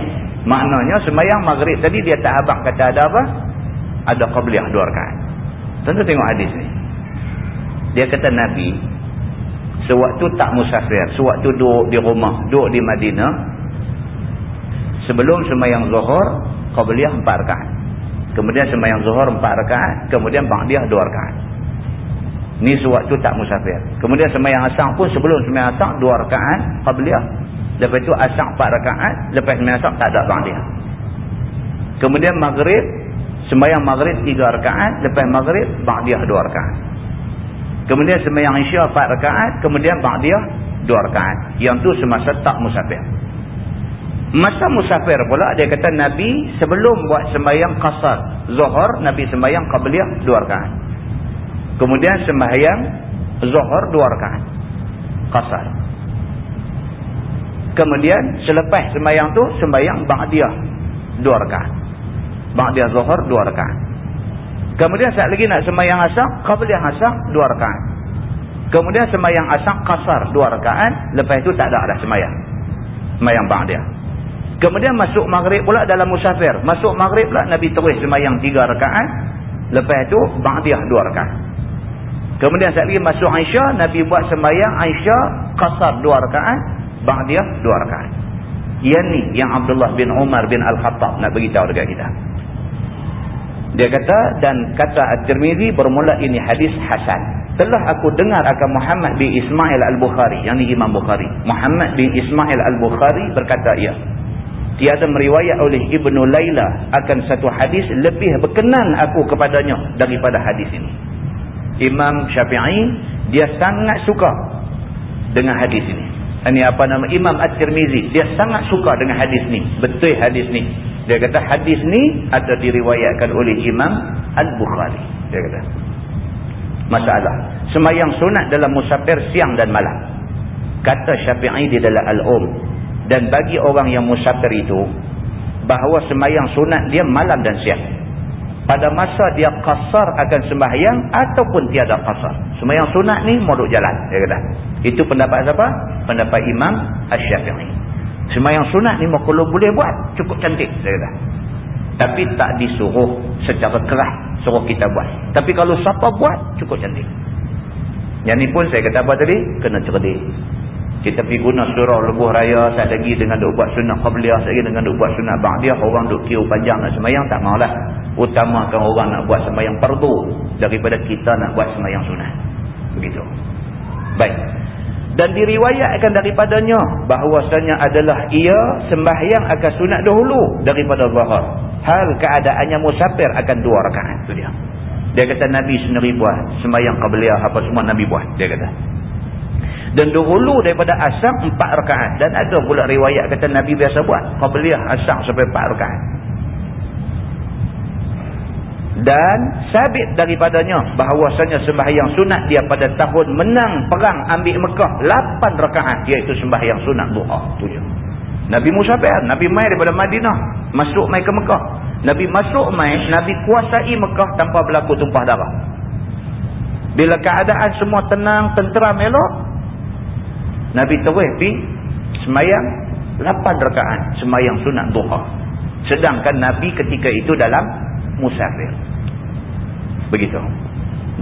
Maknanya semayang maghrib tadi dia tak abang kata ada apa? Ada qabliyah dua rakaat. Tentu tengok hadis ni. Dia kata Nabi sewaktu tak musafir, sewaktu duduk di rumah, duduk di Madinah sebelum semayang zuhur qabliyah empat rakaat. Kemudian semayang zuhur empat rakaat, kemudian ba'diyah dua rakaat. Ni sewaktu tak musafir. Kemudian semayang asang pun sebelum semayang asang dua rakaat qabliyah. Lepas itu asang empat rakaat, lepas semayang asang tak ada ba'diyah. Kemudian maghrib, semayang maghrib tiga rakaat, lepas maghrib ba'diyah dua rakaat. Kemudian semayang isya empat rakaat, kemudian ba'diyah dua rakaat. Yang tu semasa tak musafir. Masa musafir pula dia kata Nabi sebelum buat sembahyang qasar zuhur Nabi sembahyang qabliyah dua rakaat. Kemudian sembahyang zuhur dua rakaat. Qasar. Kemudian selepas sembahyang tu sembahyang ba'diyah dua rakaat. Ba'diyah zuhur dua rakaat. Kemudian saat lagi nak sembahyang asar, qabliyah asar dua rakaat. Kemudian sembahyang asar qasar dua rakaat, lepas itu tak ada dah sembahyang. Sembahyang ba'diyah. Kemudian masuk maghrib pula dalam musafir. Masuk maghrib pula Nabi terus sembahyang tiga rakaat. Lepas itu ba'diyah dua rakaat. Kemudian saat lagi masuk Aisyah, Nabi buat sembahyang Aisyah qasar dua rakaat, ba'diyah dua rakaat. Yang ni yang Abdullah bin Umar bin Al-Khattab nak beritahu dekat kita. Dia kata dan kata At-Tirmizi bermula ini hadis hasan. Telah aku dengar akan Muhammad bin Ismail Al-Bukhari, yang ni Imam Bukhari. Muhammad bin Ismail Al-Bukhari berkata ia tiada meriwayat oleh Ibnu Laila akan satu hadis lebih berkenan aku kepadanya daripada hadis ini. Imam Syafi'i dia sangat suka dengan hadis ini. Ini apa nama Imam At-Tirmizi, dia sangat suka dengan hadis ni. Betul hadis ni. Dia kata hadis ni ada diriwayatkan oleh Imam Al-Bukhari. Dia kata. Masalah. Semayang sunat dalam musafir siang dan malam. Kata Syafi'i di dalam Al-Um. Dan bagi orang yang musafir itu, bahawa semayang sunat dia malam dan siang. Pada masa dia kasar akan sembahyang ataupun tiada kasar. Semayang sunat ni moduk jalan. Dia kata. Itu pendapat siapa? Pendapat Imam Ash-Syafi'i. Semayang sunat ni kalau boleh buat cukup cantik. Dia kata. Tapi tak disuruh secara keras suruh kita buat. Tapi kalau siapa buat cukup cantik. Yang ni pun saya kata apa tadi? Kena cerdik. Kita pergi guna surah lebuh raya saat lagi dengan duk buat sunnah qabliyah, saat lagi dengan duk buat sunnah ba'diyah, orang duk kiu panjang nak semayang, tak maulah. Utamakan orang nak buat semayang pardu daripada kita nak buat semayang sunnah. Begitu. Baik. Dan diriwayatkan daripadanya bahawasanya adalah ia sembahyang akan sunat dahulu daripada zahar. Hal keadaannya musafir akan dua rakaat. Itu dia. Dia kata Nabi sendiri buat sembahyang qabliyah apa semua Nabi buat. Dia kata. Dan dahulu daripada asam empat rakaat. Dan ada pula riwayat kata Nabi biasa buat. Qabliyah asam sampai empat rakaat. Dan sabit daripadanya bahawasanya sembahyang sunat dia pada tahun menang perang ambil Mekah. Lapan rakaat iaitu sembahyang sunat duha. Tujuh. Nabi Musafir. Nabi mai daripada Madinah. Masuk mai ke Mekah. Nabi masuk mai. Nabi kuasai Mekah tanpa berlaku tumpah darah. Bila keadaan semua tenang, tenteram elok. Nabi terus pergi semayang 8 rakaat semayang sunat duha. Sedangkan Nabi ketika itu dalam musafir. Begitu.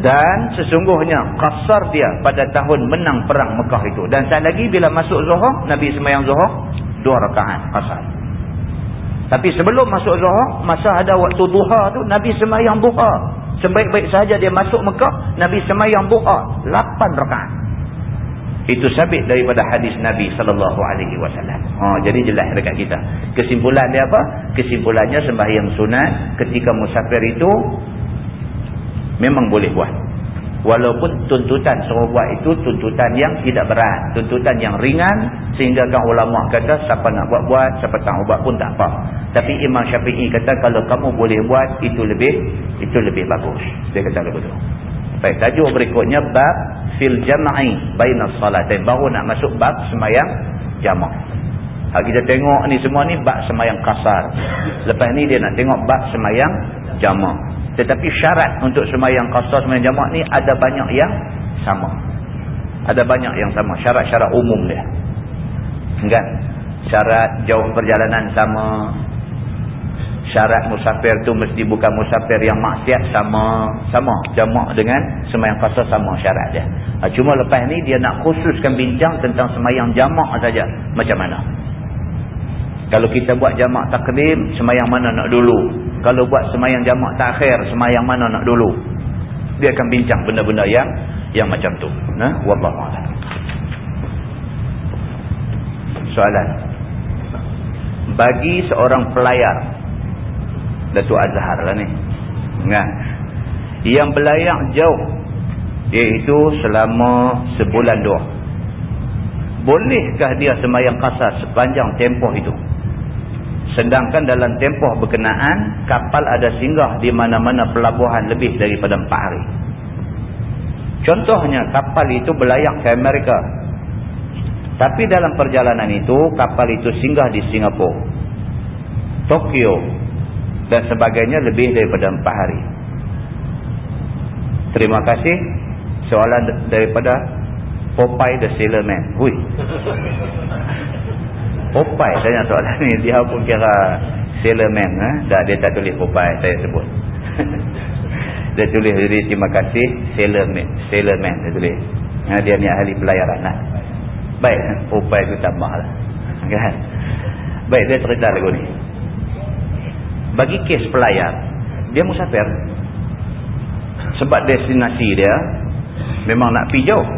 Dan sesungguhnya kasar dia pada tahun menang perang Mekah itu. Dan saat lagi bila masuk zuhur, Nabi semayang zuhur, dua rakaat kasar. Tapi sebelum masuk zuhur, masa ada waktu duha tu, Nabi semayang duha. Sebaik-baik sahaja dia masuk Mekah, Nabi semayang duha. 8 rakaat. Itu sabit daripada hadis Nabi sallallahu alaihi wasallam. Ha jadi jelas dekat kita. Kesimpulan dia apa? Kesimpulannya sembahyang sunat ketika musafir itu memang boleh buat. Walaupun tuntutan suruh buat itu tuntutan yang tidak berat, tuntutan yang ringan sehingga kan ulama kata siapa nak buat buat, siapa tak buat pun tak apa. Tapi Imam Syafi'i kata kalau kamu boleh buat itu lebih itu lebih bagus. Dia kata begitu. Baik, tajuk berikutnya bab fil jam'i bainas salatain. Baru nak masuk bab semayang jamak. Ha, kita tengok ni semua ni bab semayang kasar. Lepas ni dia nak tengok bab semayang jamak. Tetapi syarat untuk semayang kasar semayang jamak ni ada banyak yang sama. Ada banyak yang sama. Syarat-syarat umum dia. Kan? Syarat jauh perjalanan sama syarat musafir tu mesti bukan musafir yang maksiat sama sama. Jamak dengan semayang kasar sama syarat dia. Ha, cuma lepas ni dia nak khususkan bincang tentang semayang jamak saja. Macam mana? Kalau kita buat jamak taklim semayang mana nak dulu? Kalau buat semayang jamak takhir semayang mana nak dulu? Dia akan bincang benda-benda yang yang macam tu. Nah wallahualam soalan. Bagi seorang pelayar Datuk Azhar lah ni. Kan? Yang belayak jauh. Iaitu selama sebulan dua. Bolehkah dia semayang kasar sepanjang tempoh itu? Sedangkan dalam tempoh berkenaan, kapal ada singgah di mana-mana pelabuhan lebih daripada empat hari. Contohnya, kapal itu belayak ke Amerika. Tapi dalam perjalanan itu, kapal itu singgah di Singapura. Tokyo, dan sebagainya lebih daripada empat hari. Terima kasih. Soalan daripada Popeye the Sailor Man. Hui. Popeye tanya soalan ni. Dia pun kira Sailor Man. Eh? Dah, dia tak tulis Popeye saya sebut. dia tulis jadi terima kasih Sailor Man. Sailor Man dia tulis. Ha, dia ni ahli pelayaran lah. Baik. Popeye tu tambah lah. Kan? Baik dia cerita lagu ni bagi kes pelayar dia musafir. Sebab destinasi dia memang nak pergi jauh.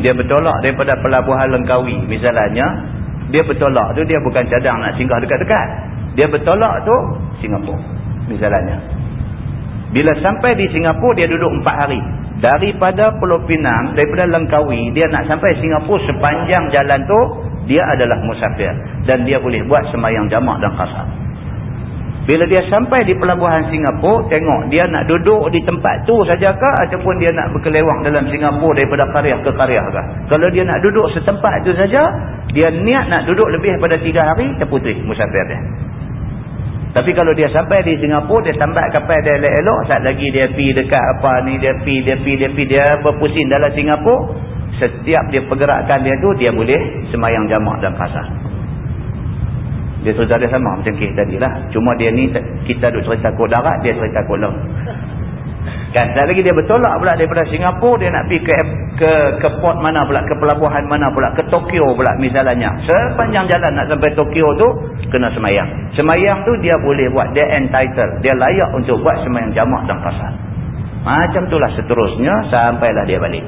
Dia bertolak daripada pelabuhan Lengkawi misalnya dia bertolak tu dia bukan cadang nak singgah dekat-dekat. Dia bertolak tu Singapura misalnya. Bila sampai di Singapura dia duduk 4 hari. Daripada Pulau Pinang daripada Lengkawi dia nak sampai Singapura sepanjang jalan tu dia adalah musafir. Dan dia boleh buat semayang jamak dan kasar bila dia sampai di pelabuhan Singapura, tengok dia nak duduk di tempat tu sajakah ataupun dia nak berkelewang dalam Singapura daripada karya ke karya kah? Kalau dia nak duduk setempat tu saja, dia niat nak duduk lebih daripada tiga hari, terputih musafir dia. Tapi kalau dia sampai di Singapura, dia tambah kapal dia elok-elok. Saat lagi dia pi dekat apa ni, dia pi, dia pi, dia pi, dia berpusing dalam Singapura. Setiap dia pergerakan dia tu, dia boleh semayang jamak dan kasar. Dia cerita dia sama macam kes tadi lah. Cuma dia ni, kita duk cerita kod darat, dia cerita kod laut. Kan, tak lagi dia bertolak pula daripada Singapura, dia nak pergi ke, ke, ke port mana pula, ke pelabuhan mana pula, ke Tokyo pula misalnya. Sepanjang jalan nak sampai Tokyo tu, kena semayang. Semayang tu dia boleh buat, dia entitled, dia layak untuk buat semayang jamak dan pasal. Macam itulah seterusnya, sampailah dia balik.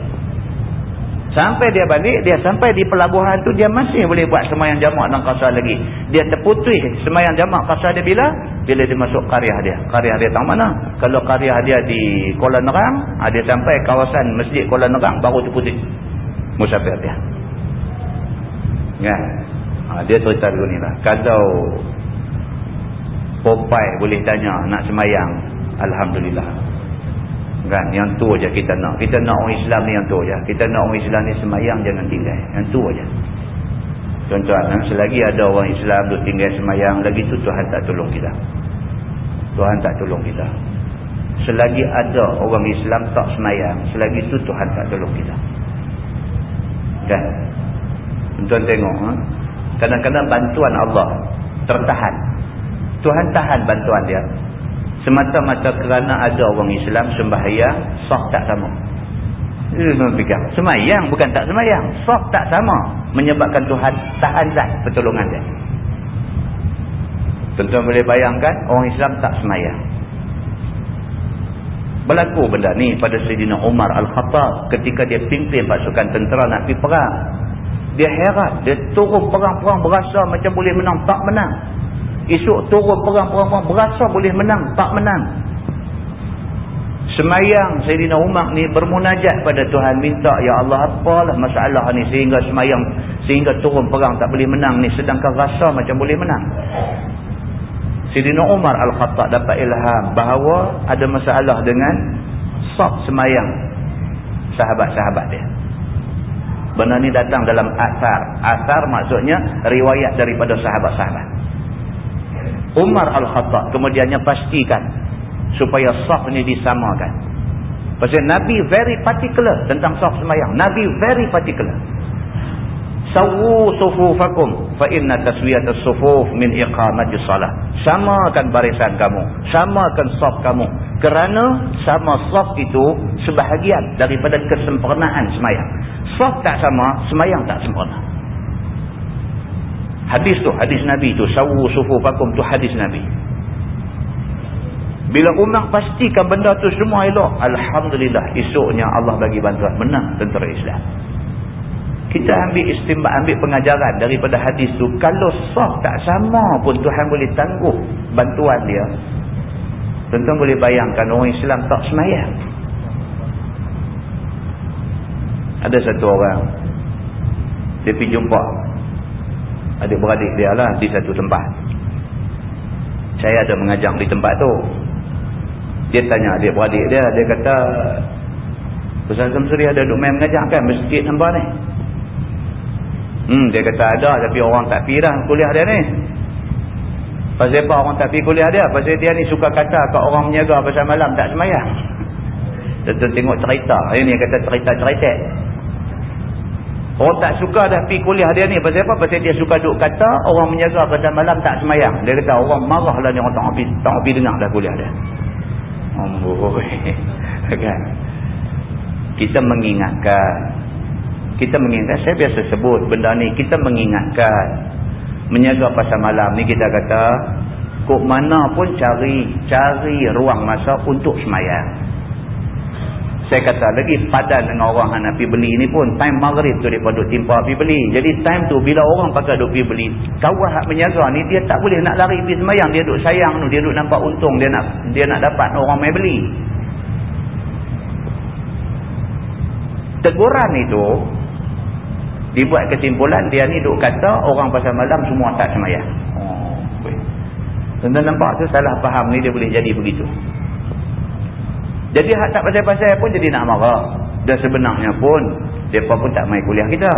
Sampai dia balik, dia sampai di pelabuhan tu dia masih boleh buat semayang jamak dan kasar lagi. Dia terputih semayang jamak kasar dia bila? Bila dia masuk karya dia. Karya dia tahu mana? Kalau karya dia di Kuala Nerang, ha, dia sampai kawasan masjid Kuala Nerang baru terputih. Musafir dia. Ya. Ha, dia cerita dulu ni lah. Kalau Popeye boleh tanya nak semayang, Alhamdulillah. Kan? Yang tu aja kita nak. Kita nak orang Islam ni yang tu aja. Kita nak orang Islam ni semayang jangan tinggal. Yang tu aja. Tuan-tuan, eh? selagi ada orang Islam tu tinggal semayang, lagi tu Tuhan tak tolong kita. Tuhan tak tolong kita. Selagi ada orang Islam tak semayang, selagi tu Tuhan tak tolong kita. Kan? Tuan tengok, eh? kadang-kadang bantuan Allah tertahan. Tuhan tahan bantuan dia semata-mata kerana ada orang Islam sembahyang sah tak sama. Semayang bukan tak semayang sah tak sama. Menyebabkan Tuhan tahan zat pertolongan dia. Tentu boleh bayangkan orang Islam tak semayang. Berlaku benda ni pada Sayyidina Umar Al-Khattab ketika dia pimpin pasukan tentera nak pergi perang. Dia heran dia turun perang-perang berasa macam boleh menang tak menang Esok turun perang-perang berasa boleh menang, tak menang. Semayang Sayyidina Umar ni bermunajat pada Tuhan minta, Ya Allah apalah masalah ni sehingga semayang, sehingga turun perang tak boleh menang ni sedangkan rasa macam boleh menang. Sayyidina Umar Al-Khattab dapat ilham bahawa ada masalah dengan sab semayang sahabat-sahabat dia. Benda ni datang dalam asar. Asar maksudnya riwayat daripada sahabat-sahabat. Umar Al-Khattab kemudiannya pastikan supaya saf ni disamakan. Pasal Nabi very particular tentang saf semayang. Nabi very particular. Sawu sufufakum fa inna as-sufuf min iqamati salah. Samakan barisan kamu, samakan saf kamu. Kerana sama saf itu sebahagian daripada kesempurnaan semayang. Saf tak sama, semayang tak sempurna. Hadis tu, hadis Nabi tu. Sawu sufufakum tu hadis Nabi. Bila Umar pastikan benda tu semua elok. Alhamdulillah. Esoknya Allah bagi bantuan. Menang tentera Islam. Kita ambil istimbat, ambil pengajaran daripada hadis tu. Kalau sah tak sama pun Tuhan boleh tangguh bantuan dia. Tentu boleh bayangkan orang Islam tak semayang. Ada satu orang. Dia pergi jumpa adik-beradik dia lah di satu tempat. Saya ada mengajar di tempat tu. Dia tanya adik-beradik dia, dia kata, Ustaz Samsuri ada duk main mengajar kan masjid nampak ni? Hmm, dia kata ada tapi orang tak pergi dah kuliah dia ni. Pasal apa orang tak pergi kuliah dia? Pasal dia ni suka kata kat orang menyaga pasal malam tak semayang. Tentu tengok cerita. Ini kata cerita-cerita. Orang tak suka dah pergi kuliah dia ni. Pasal apa? Pasal dia suka duk kata orang menjaga pada malam tak semayang. Dia kata orang marah lah ni orang tak pergi, tak pergi dengar dah kuliah dia. Oh, kan? Kita mengingatkan. Kita mengingatkan. Saya biasa sebut benda ni. Kita mengingatkan. Menjaga pasal malam ni kita kata. Kok mana pun cari cari ruang masa untuk semayang. Saya kata lagi padan dengan orang yang nak beli ni pun time maghrib tu mereka duduk timpa pergi beli. Jadi time tu bila orang pakai duduk pergi beli, kawan hak menjaga ni dia tak boleh nak lari pergi semayang. Dia duduk sayang tu, dia duduk nampak untung dia nak dia nak dapat orang mai beli. Teguran itu dibuat kesimpulan dia ni duk kata orang pasal malam semua tak semayang. Oh, Tentang nampak tu salah faham ni dia boleh jadi begitu. Jadi hak tak pasal-pasal pun jadi nak marah. Dan sebenarnya pun, mereka pun tak main kuliah kita.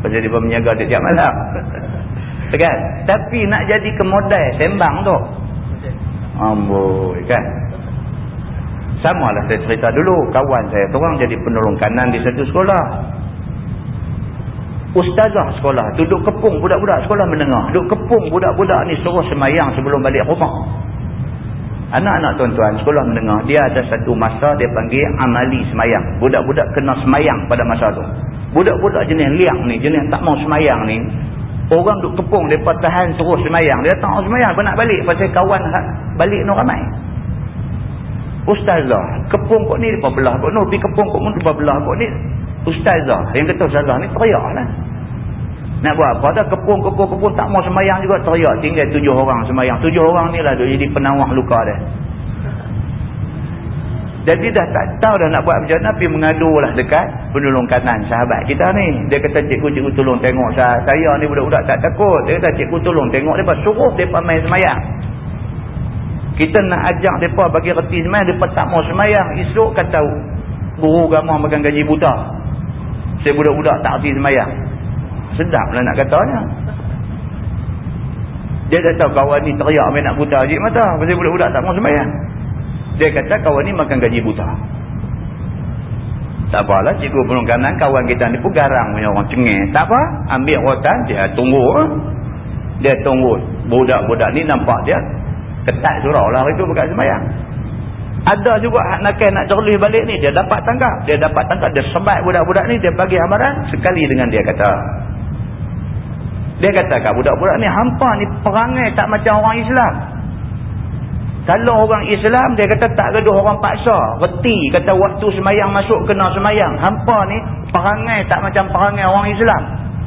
Pasal mereka menjaga dia tiap malam. kan? Tapi nak jadi kemodai sembang tu. Amboi kan. Sama lah saya cerita dulu. Kawan saya orang jadi penolong kanan di satu sekolah. Ustazah sekolah tu duduk kepung budak-budak sekolah menengah. Duduk kepung budak-budak ni suruh semayang sebelum balik rumah. Anak-anak tuan-tuan sekolah menengah. Dia ada satu masa dia panggil amali semayang. Budak-budak kena semayang pada masa tu. Budak-budak jenis liang ni. Jenis tak mau semayang ni. Orang duk kepung. Mereka tahan suruh semayang. Dia tak mau semayang. Dia nak balik. Pasal kawan balik no ramai. Ustazah. Kepung kok ni. Dia belah kok ni. Pergi kepung kok ni. Dia belah kok ni. Ustazah. Yang kata ustazah ni teriak lah. Nak buat apa dah. Kepung, kepung, kepung. Tak mau semayang juga teriak. Tinggal tujuh orang semayang. Tujuh orang ni lah. Jadi penawah luka dia. Jadi dah tak tahu dah nak buat macam mana. Pergi mengadu lah dekat penolong kanan sahabat kita ni. Dia kata cikgu, cikgu tolong tengok saya. Ni budak-budak tak takut. Dia kata cikgu tolong tengok. Dia suruh mereka main semayang. Kita nak ajak mereka bagi reti semayang. Mereka tak mau semayang. Esok kata guru agama makan gaji buta. Saya budak-budak tak reti semayang. Sedap lah nak katanya. Dia dah tahu kawan ni teriak main nak buta ajik mata. Pasal budak-budak tak mau semayang. Dia kata kawan ni makan gaji buta. Tak apalah cikgu penuh kanan kawan kita ni pun garang punya orang cengih. Tak apa. Ambil rotan dia tunggu. Dia tunggu. Budak-budak ni nampak dia ketat surau lah itu bukan semayang. Ada juga nak nak cerlih balik ni. Dia dapat tangkap. Dia dapat tangkap. Dia sebat budak-budak ni. Dia bagi amaran. Sekali dengan dia kata. Dia kata kat budak-budak ni. Hampa ni perangai tak macam orang Islam. Kalau orang Islam dia kata tak gaduh orang paksa. Reti kata waktu semayang masuk kena semayang. Hampa ni perangai tak macam perangai orang Islam.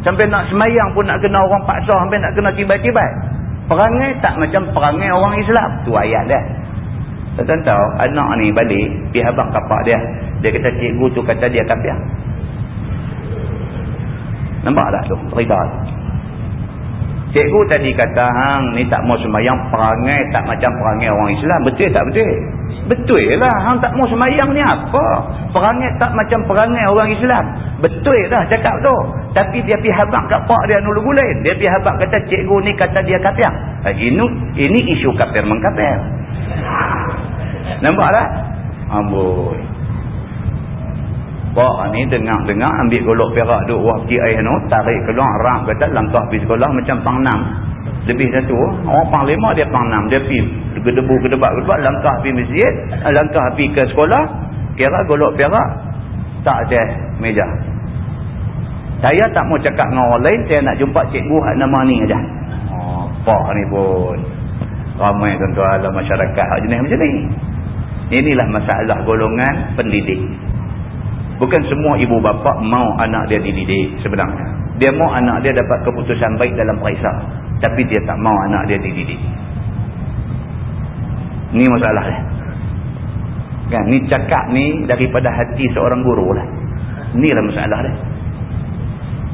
Sampai nak semayang pun nak kena orang paksa. Sampai nak kena tiba-tiba. Perangai tak macam perangai orang Islam. Tu ayat dia. Tuan tahu anak ni balik. Pergi abang kapak dia. Dia kata cikgu tu kata dia kapiah. Nampak tak tu? Cerita tu. Cikgu tadi kata hang ni tak mau semayang perangai tak macam perangai orang Islam. Betul tak betul? Betul lah. Hang tak mau semayang ni apa? Perangai tak macam perangai orang Islam. Betul dah cakap tu. Tapi dia pergi habak kat pak dia nulu gulain. Dia pergi habak kata cikgu ni kata dia kafir. Ini, ini isu kafir mengkafir. Nampak tak? Amboi. Pak ni dengar-dengar ambil golok perak duk pergi air no, tarik keluar ram kata langkah pergi sekolah macam pang enam. Lebih satu, orang pang lima dia pang enam. Dia pergi gedebu gedebak gedebak langkah pergi masjid, langkah pergi ke sekolah, kira golok perak tak ada meja. Saya tak mau cakap dengan orang lain, saya nak jumpa cikgu nama ni aja. Oh, pak ni pun ramai tuan-tuan dalam masyarakat jenis macam ni. Inilah masalah golongan pendidik. Bukan semua ibu bapa mau anak dia dididik sebenarnya. Dia mau anak dia dapat keputusan baik dalam periksa. Tapi dia tak mau anak dia dididik. Ini masalah dia. Kan? Ni cakap ni daripada hati seorang guru lah. Inilah masalah dia.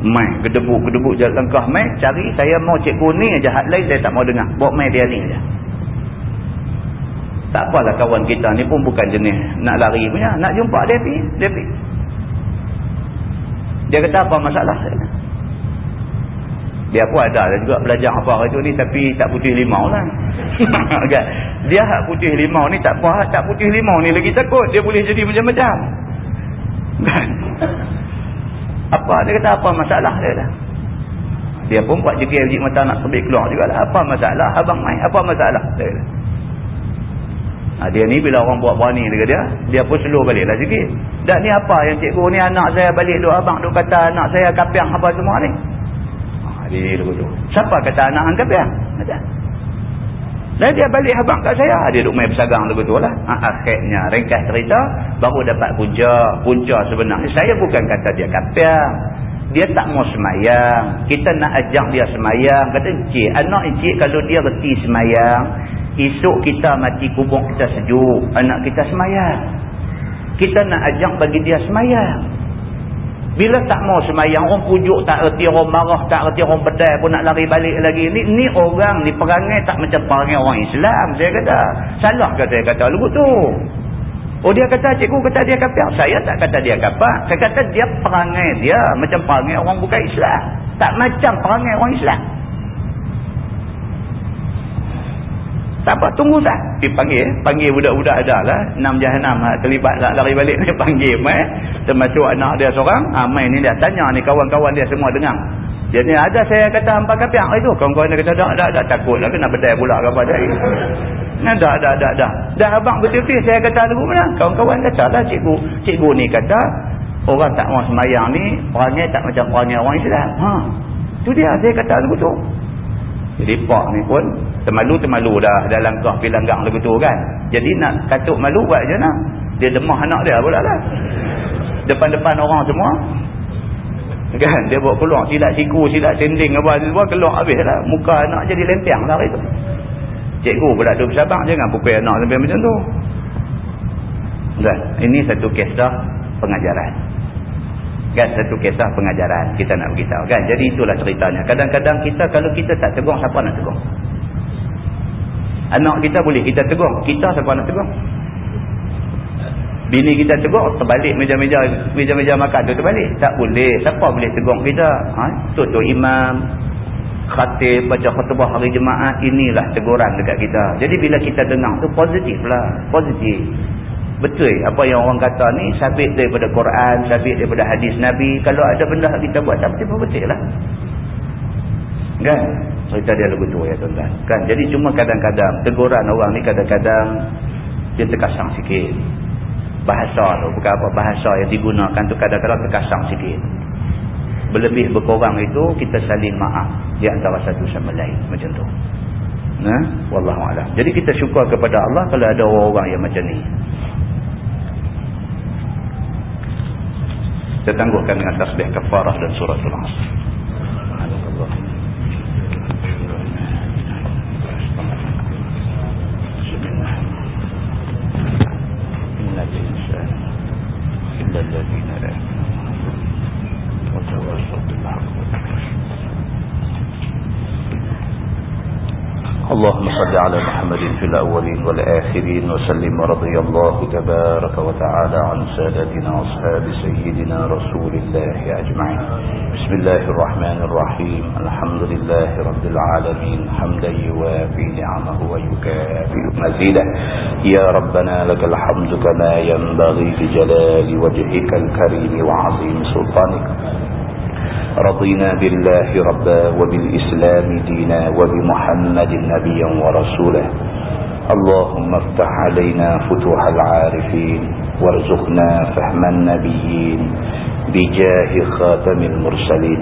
Mai, gedebuk-gedebuk jalan langkah mai, cari saya mau cikgu ni aja hak lain saya tak mau dengar. Bawa mai dia ni aja. Tak apalah kawan kita ni pun bukan jenis nak lari punya. Nak jumpa dia pergi, dia pergi. Dia kata apa masalah? Dia pun ada juga belajar apa hari tu ni tapi tak putih limau lah. kan? Dia hak putih limau ni tak apa, tak putih limau ni lagi takut. Dia boleh jadi macam-macam. Kan? Apa dia kata apa masalah dia dah. Dia pun buat jegil-jegil mata nak terbit keluar jugalah. Apa masalah? Abang main. Apa masalah? Dia kata. Ha, dia ni bila orang buat berani dekat dia, dia pun slow balik lah sikit. Dan ni apa yang cikgu ni anak saya balik duk abang duk kata anak saya kapiang apa semua ni. Ha, dia dulu tu. Siapa kata anak hang kapiang? Dan dia balik abang kat saya, dia duk main bersagang dulu tu lah. Ha, akhirnya ringkas cerita, baru dapat punca. Punca sebenarnya, saya bukan kata dia kapiang. Dia tak mau semayang. Kita nak ajak dia semayang. Kata, encik, anak encik kalau dia reti semayang, Esok kita mati kubur kita sejuk. Anak kita semayang. Kita nak ajak bagi dia semayang. Bila tak mau semayang, orang pujuk tak erti, orang marah tak erti, orang bedai pun nak lari balik lagi. Ni, ni orang, ni perangai tak macam perangai orang Islam. Saya kata, salah kata saya kata lagu tu. Oh dia kata, cikgu kata dia kapal. Saya tak kata dia kapal. Saya kata dia perangai dia macam perangai orang bukan Islam. Tak macam perangai orang Islam. Tak apa, tunggu tak? Dipanggil, panggil budak-budak ada lah. Enam jahanam lah, terlibat lah, lari balik ni panggil mai. Termasuk anak dia seorang, ha, mai ni dia tanya ni kawan-kawan dia semua dengar. Jadi ada saya kata hampa kapiak itu. Kawan-kawan dia kata, tak, tak, tak, takut lah kena bedai pula ke apa dia. Nah, dah, dah, dah, dah. Abang betul-betul saya kata lagu mana? Kawan-kawan kata lah cikgu. Cikgu ni kata, orang tak mau semayang ni, orangnya tak macam orangnya orang Islam. Ha. Itu dia, saya kata lagu tu. Jadi pak ni pun termalu-termalu dah dalam kah pilanggang lagu tu kan. Jadi nak katuk malu buat je nak. Dia demah anak dia pula lah. Depan-depan orang semua. Kan? Dia buat keluar silat siku, silat sending apa semua keluar habis lah. Muka anak jadi lempang lah itu. Cikgu pula tu bersabar jangan pukul anak sampai macam tu. Kan? Ini satu kisah pengajaran. Kan? Satu kisah pengajaran kita nak beritahu. Kan? Jadi itulah ceritanya. Kadang-kadang kita kalau kita tak tegur siapa nak tegur? Anak kita boleh kita tegur. Kita siapa nak tegur bini kita tegur terbalik meja-meja meja-meja makan tu terbalik. Tak boleh. Siapa boleh tegur kita? Ha? tutup imam khatib baca khutbah hari jemaah inilah teguran dekat kita. Jadi bila kita dengar tu positif lah positif. Betul. Apa yang orang kata ni sabit daripada Quran sabit daripada hadis Nabi. Kalau ada benda kita buat tak betul betul lah. Kan? Cerita dia lagu tu ya tuan-tuan. Kan? Jadi cuma kadang-kadang teguran orang ni kadang-kadang dia terkasang sikit bahasa tu bukan apa bahasa yang digunakan tu kadang-kadang terkasang sikit. Berlebih berkurang itu kita saling maaf di antara satu sama lain macam tu. Nah wallahu alam. Jadi kita syukur kepada Allah kalau ada orang-orang yang macam ni. Kita tangguhkan dengan tasbih kafarah dan suratul asr. الذين آمنوا وتواصوا اللهم صل على محمد في الأولين والآخرين وسلم ورضي الله تبارك وتعالى عن سادتنا وأصحاب سيدنا رسول الله أجمعين. بسم الله الرحمن الرحيم. الحمد لله رب العالمين. حمدا يوافي نعمه ويكافئ مزيدا يا ربنا لك الحمد كما ينبغي لجلال وجهك الكريم وعظيم سلطانك. رضينا بالله ربا وبالإسلام دينا وبمحمد نبيا ورسولا اللهم افتح علينا فتوح العارفين وارزقنا فهم النبيين بجاه خاتم المرسلين.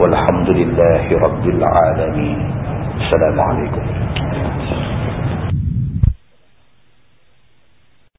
والحمد لله رب العالمين. السلام عليكم.